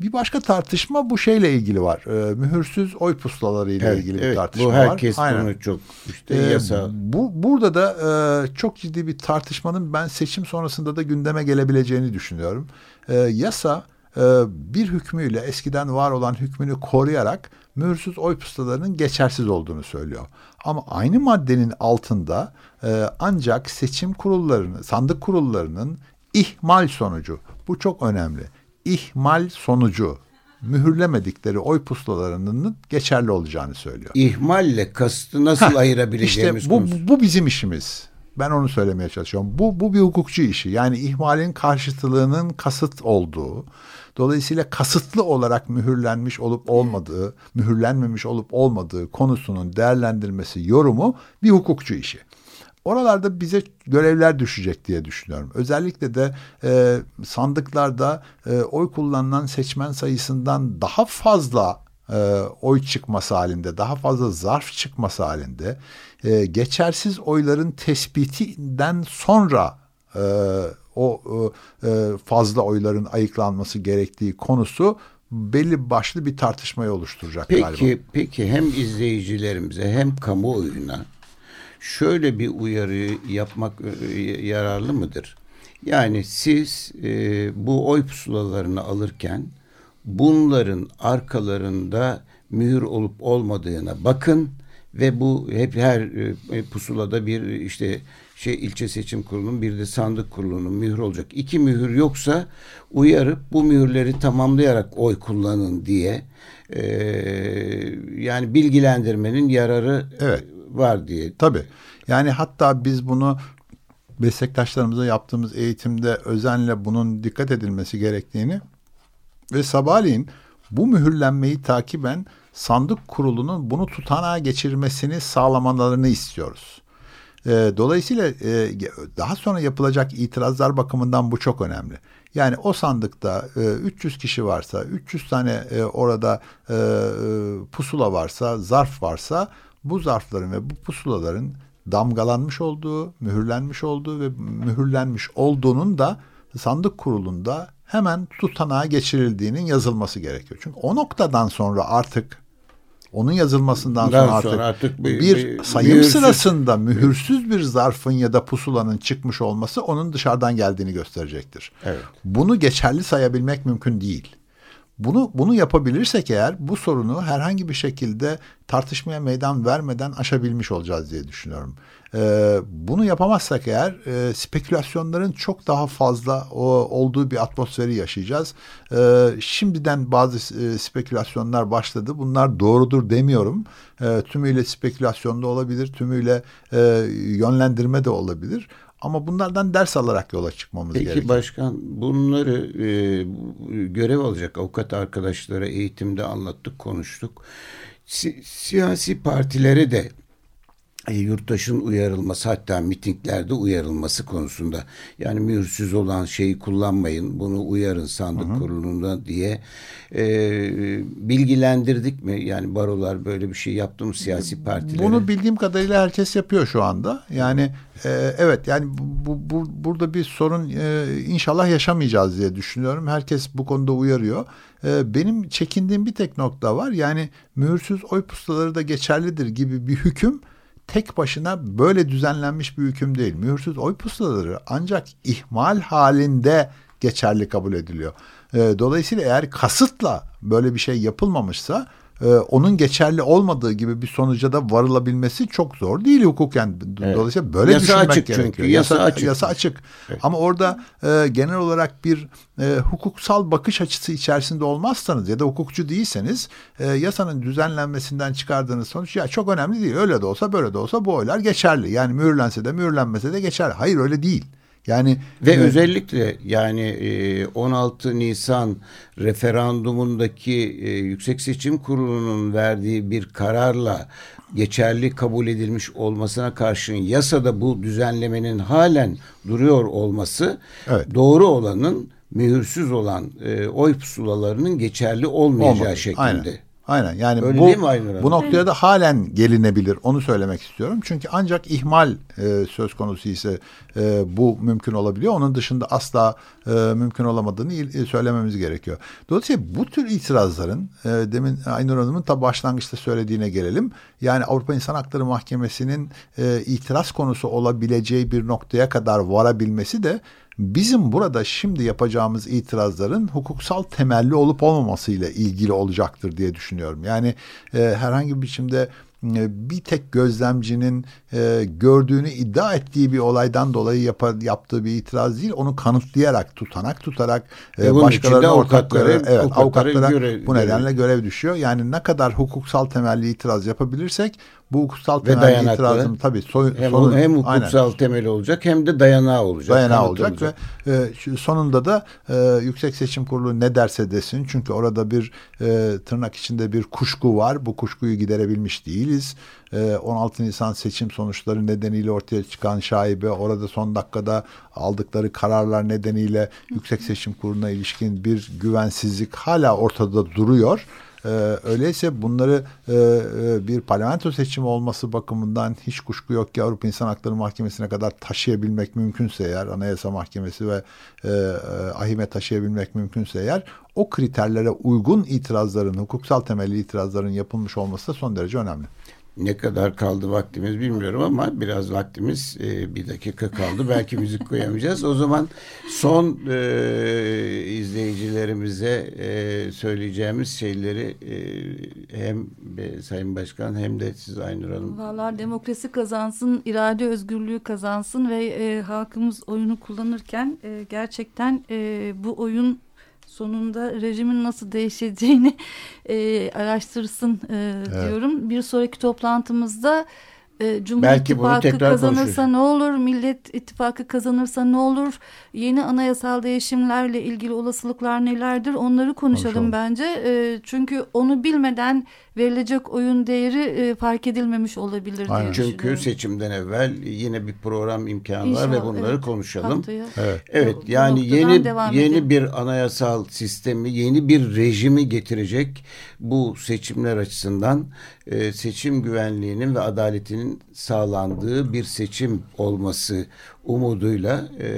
Bir başka tartışma bu şeyle ilgili var. E, mühürsüz oy pusulaları ile evet, ilgili evet, bir tartışma var. Bu herkes var. bunu çok işte e, yasa. Bu burada da e, çok ciddi bir tartışmanın ben seçim sonrasında da gündeme gelebileceğini düşünüyorum. E, yasa e, bir hükmüyle eskiden var olan hükmünü koruyarak mühürsüz oy pusulalarının geçersiz olduğunu söylüyor. Ama aynı maddenin altında e, ancak seçim kurullarının, sandık kurullarının ihmal sonucu bu çok önemli ihmal sonucu mühürlemedikleri oy pusulalarının geçerli olacağını söylüyor. İhmalle kastı nasıl Heh, ayırabileceğimiz işte bu, bu bizim işimiz. Ben onu söylemeye çalışıyorum. Bu, bu bir hukukçu işi. Yani ihmalin karşıtlığının kasıt olduğu, dolayısıyla kasıtlı olarak mühürlenmiş olup olmadığı, mühürlenmemiş olup olmadığı konusunun değerlendirmesi, yorumu bir hukukçu işi. Oralarda bize görevler düşecek diye düşünüyorum. Özellikle de e, sandıklarda e, oy kullanılan seçmen sayısından daha fazla e, oy çıkması halinde, daha fazla zarf çıkması halinde e, geçersiz oyların tespitinden sonra e, o e, e, fazla oyların ayıklanması gerektiği konusu belli başlı bir tartışmayı oluşturacak peki, galiba. Peki hem izleyicilerimize hem kamuoyuna şöyle bir uyarı yapmak e, yararlı mıdır? Yani siz e, bu oy pusulalarını alırken bunların arkalarında mühür olup olmadığına bakın ve bu hep her e, pusulada bir işte şey ilçe seçim kurulunun bir de sandık kurulunun mühür olacak. İki mühür yoksa uyarıp bu mühürleri tamamlayarak oy kullanın diye e, yani bilgilendirmenin yararı evet. Var diye. Tabii. Yani hatta biz bunu meslektaşlarımıza yaptığımız eğitimde özenle bunun dikkat edilmesi gerektiğini ve sabahleyin bu mühürlenmeyi takiben sandık kurulunun bunu tutanağa geçirmesini sağlamalarını istiyoruz. E, dolayısıyla e, daha sonra yapılacak itirazlar bakımından bu çok önemli. Yani o sandıkta e, 300 kişi varsa, 300 tane e, orada e, e, pusula varsa, zarf varsa bu zarfların ve bu pusulaların damgalanmış olduğu, mühürlenmiş olduğu ve mühürlenmiş olduğunun da sandık kurulunda hemen tutanağa geçirildiğinin yazılması gerekiyor. Çünkü o noktadan sonra artık onun yazılmasından sonra artık, sonra artık bir, bir, bir sayım mühürsüz. sırasında mühürsüz bir zarfın ya da pusulanın çıkmış olması onun dışarıdan geldiğini gösterecektir. Evet. Bunu geçerli sayabilmek mümkün değil. Bunu bunu yapabilirsek eğer bu sorunu herhangi bir şekilde tartışmaya meydan vermeden aşabilmiş olacağız diye düşünüyorum. Ee, bunu yapamazsak eğer e, spekülasyonların çok daha fazla o, olduğu bir atmosferi yaşayacağız. Ee, şimdiden bazı e, spekülasyonlar başladı. Bunlar doğrudur demiyorum. E, tümüyle spekülasyon da olabilir, tümüyle e, yönlendirme de olabilir. Ama bunlardan ders alarak yola çıkmamız Peki gerekiyor. Peki başkan bunları e, görev alacak avukat arkadaşlara eğitimde anlattık, konuştuk. Si siyasi partilere de yurttaşın uyarılması hatta mitinglerde uyarılması konusunda. Yani mühürsüz olan şeyi kullanmayın bunu uyarın sandık hı kurulunda diye e, bilgilendirdik mi? Yani barolar böyle bir şey yaptı mı siyasi partiler bunu bildiğim kadarıyla herkes yapıyor şu anda. Yani e, evet yani bu, bu burada bir sorun e, inşallah yaşamayacağız diye düşünüyorum. Herkes bu konuda uyarıyor. E, benim çekindiğim bir tek nokta var. Yani mühürsüz oy pusuları da geçerlidir gibi bir hüküm tek başına böyle düzenlenmiş bir hüküm değil. Mühürsüz oy pusulaları ancak ihmal halinde geçerli kabul ediliyor. E, dolayısıyla eğer kasıtla böyle bir şey yapılmamışsa e, onun geçerli olmadığı gibi bir sonuca da varılabilmesi çok zor değil hukuken. Evet. Dolayısıyla böyle yasa düşünmek açık gerekiyor. Çünkü. Yasa, yasa açık. Yasa açık. Evet. Ama orada e, genel olarak bir e, hukuksal bakış açısı içerisinde olmazsanız ya da hukukçu değilseniz e, yasanın düzenlenmesinden çıkardığınız sonuç ya çok önemli değil. Öyle de olsa böyle de olsa bu oylar geçerli. Yani mühürlense de mühürlenmese de geçerli. Hayır öyle değil. Yani ve evet. özellikle yani 16 e, Nisan referandumundaki e, Yüksek Seçim Kurulu'nun verdiği bir kararla geçerli kabul edilmiş olmasına karşın yasada bu düzenlemenin halen duruyor olması evet. doğru olanın mühürsüz olan e, oy pusulalarının geçerli olmayacağı Olmadı. şeklinde. Aynen. Aynen yani Öyle bu, değil mi Aynur bu noktada da halen gelinebilir onu söylemek istiyorum. Çünkü ancak ihmal e, söz konusu ise e, bu mümkün olabiliyor. Onun dışında asla e, mümkün olamadığını il, söylememiz gerekiyor. Dolayısıyla bu tür itirazların e, demin Aynur Hanım'ın ta başlangıçta söylediğine gelelim. Yani Avrupa İnsan Hakları Mahkemesi'nin e, itiraz konusu olabileceği bir noktaya kadar varabilmesi de Bizim burada şimdi yapacağımız itirazların hukuksal temelli olup olmamasıyla ilgili olacaktır diye düşünüyorum. Yani e, herhangi bir biçimde e, bir tek gözlemcinin e, gördüğünü iddia ettiği bir olaydan dolayı yapar, yaptığı bir itiraz değil. Onu kanıtlayarak, tutanak tutarak e, başkalarına ortakları, evet, avukatlara görev, bu nedenle görev düşüyor. Yani ne kadar hukuksal temelli itiraz yapabilirsek bu hukuksal temel itirazım tabii soy, hem, sonu, hem hukuksal aynen. temeli olacak hem de dayanağı olacak. Dayanağı olacak ve e, sonunda da e, Yüksek Seçim Kurulu ne derse desin çünkü orada bir e, tırnak içinde bir kuşku var. Bu kuşkuyu giderebilmiş değiliz. 16 e, Nisan seçim sonuçları nedeniyle ortaya çıkan şaibe orada son dakikada aldıkları kararlar nedeniyle Yüksek Seçim Kurulu'na ilişkin bir güvensizlik hala ortada duruyor. Ee, öyleyse bunları e, e, bir parlamento seçimi olması bakımından hiç kuşku yok ki Avrupa İnsan Hakları Mahkemesi'ne kadar taşıyabilmek mümkünse eğer Anayasa Mahkemesi ve e, e, taşıyabilmek mümkünse eğer o kriterlere uygun itirazların, hukuksal temelli itirazların yapılmış olması da son derece önemli. Ne kadar kaldı vaktimiz bilmiyorum ama biraz vaktimiz e, bir dakika kaldı. Belki müzik koyamayacağız. O zaman son e, izleyicilerimize e, söyleyeceğimiz şeyleri e, hem e, Sayın Başkan hem de siz Aynur Hanım. Valla demokrasi kazansın, irade özgürlüğü kazansın ve e, halkımız oyunu kullanırken e, gerçekten e, bu oyun sonunda rejimin nasıl değişeceğini e, araştırsın e, evet. diyorum. Bir sonraki toplantımızda e, Cumhur Belki İttifakı kazanırsa ne olur, Millet İttifakı kazanırsa ne olur, yeni anayasal değişimlerle ilgili olasılıklar nelerdir onları konuşalım, konuşalım. bence. E, çünkü onu bilmeden verilecek oyun değeri e, fark edilmemiş olabilir Aynen. diye Çünkü seçimden evvel yine bir program imkanı İnşallah, var ve bunları evet, konuşalım. Haftaya. Evet. Evet bu, yani bu yeni yeni edelim. bir anayasal sistemi, yeni bir rejimi getirecek bu seçimler açısından e, seçim güvenliğinin ve adaletinin sağlandığı bir seçim olması umuduyla e,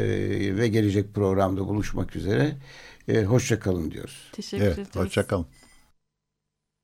ve gelecek programda buluşmak üzere e, hoşça kalın diyoruz. Teşekkür evet, ederiz. Hoşça kalın.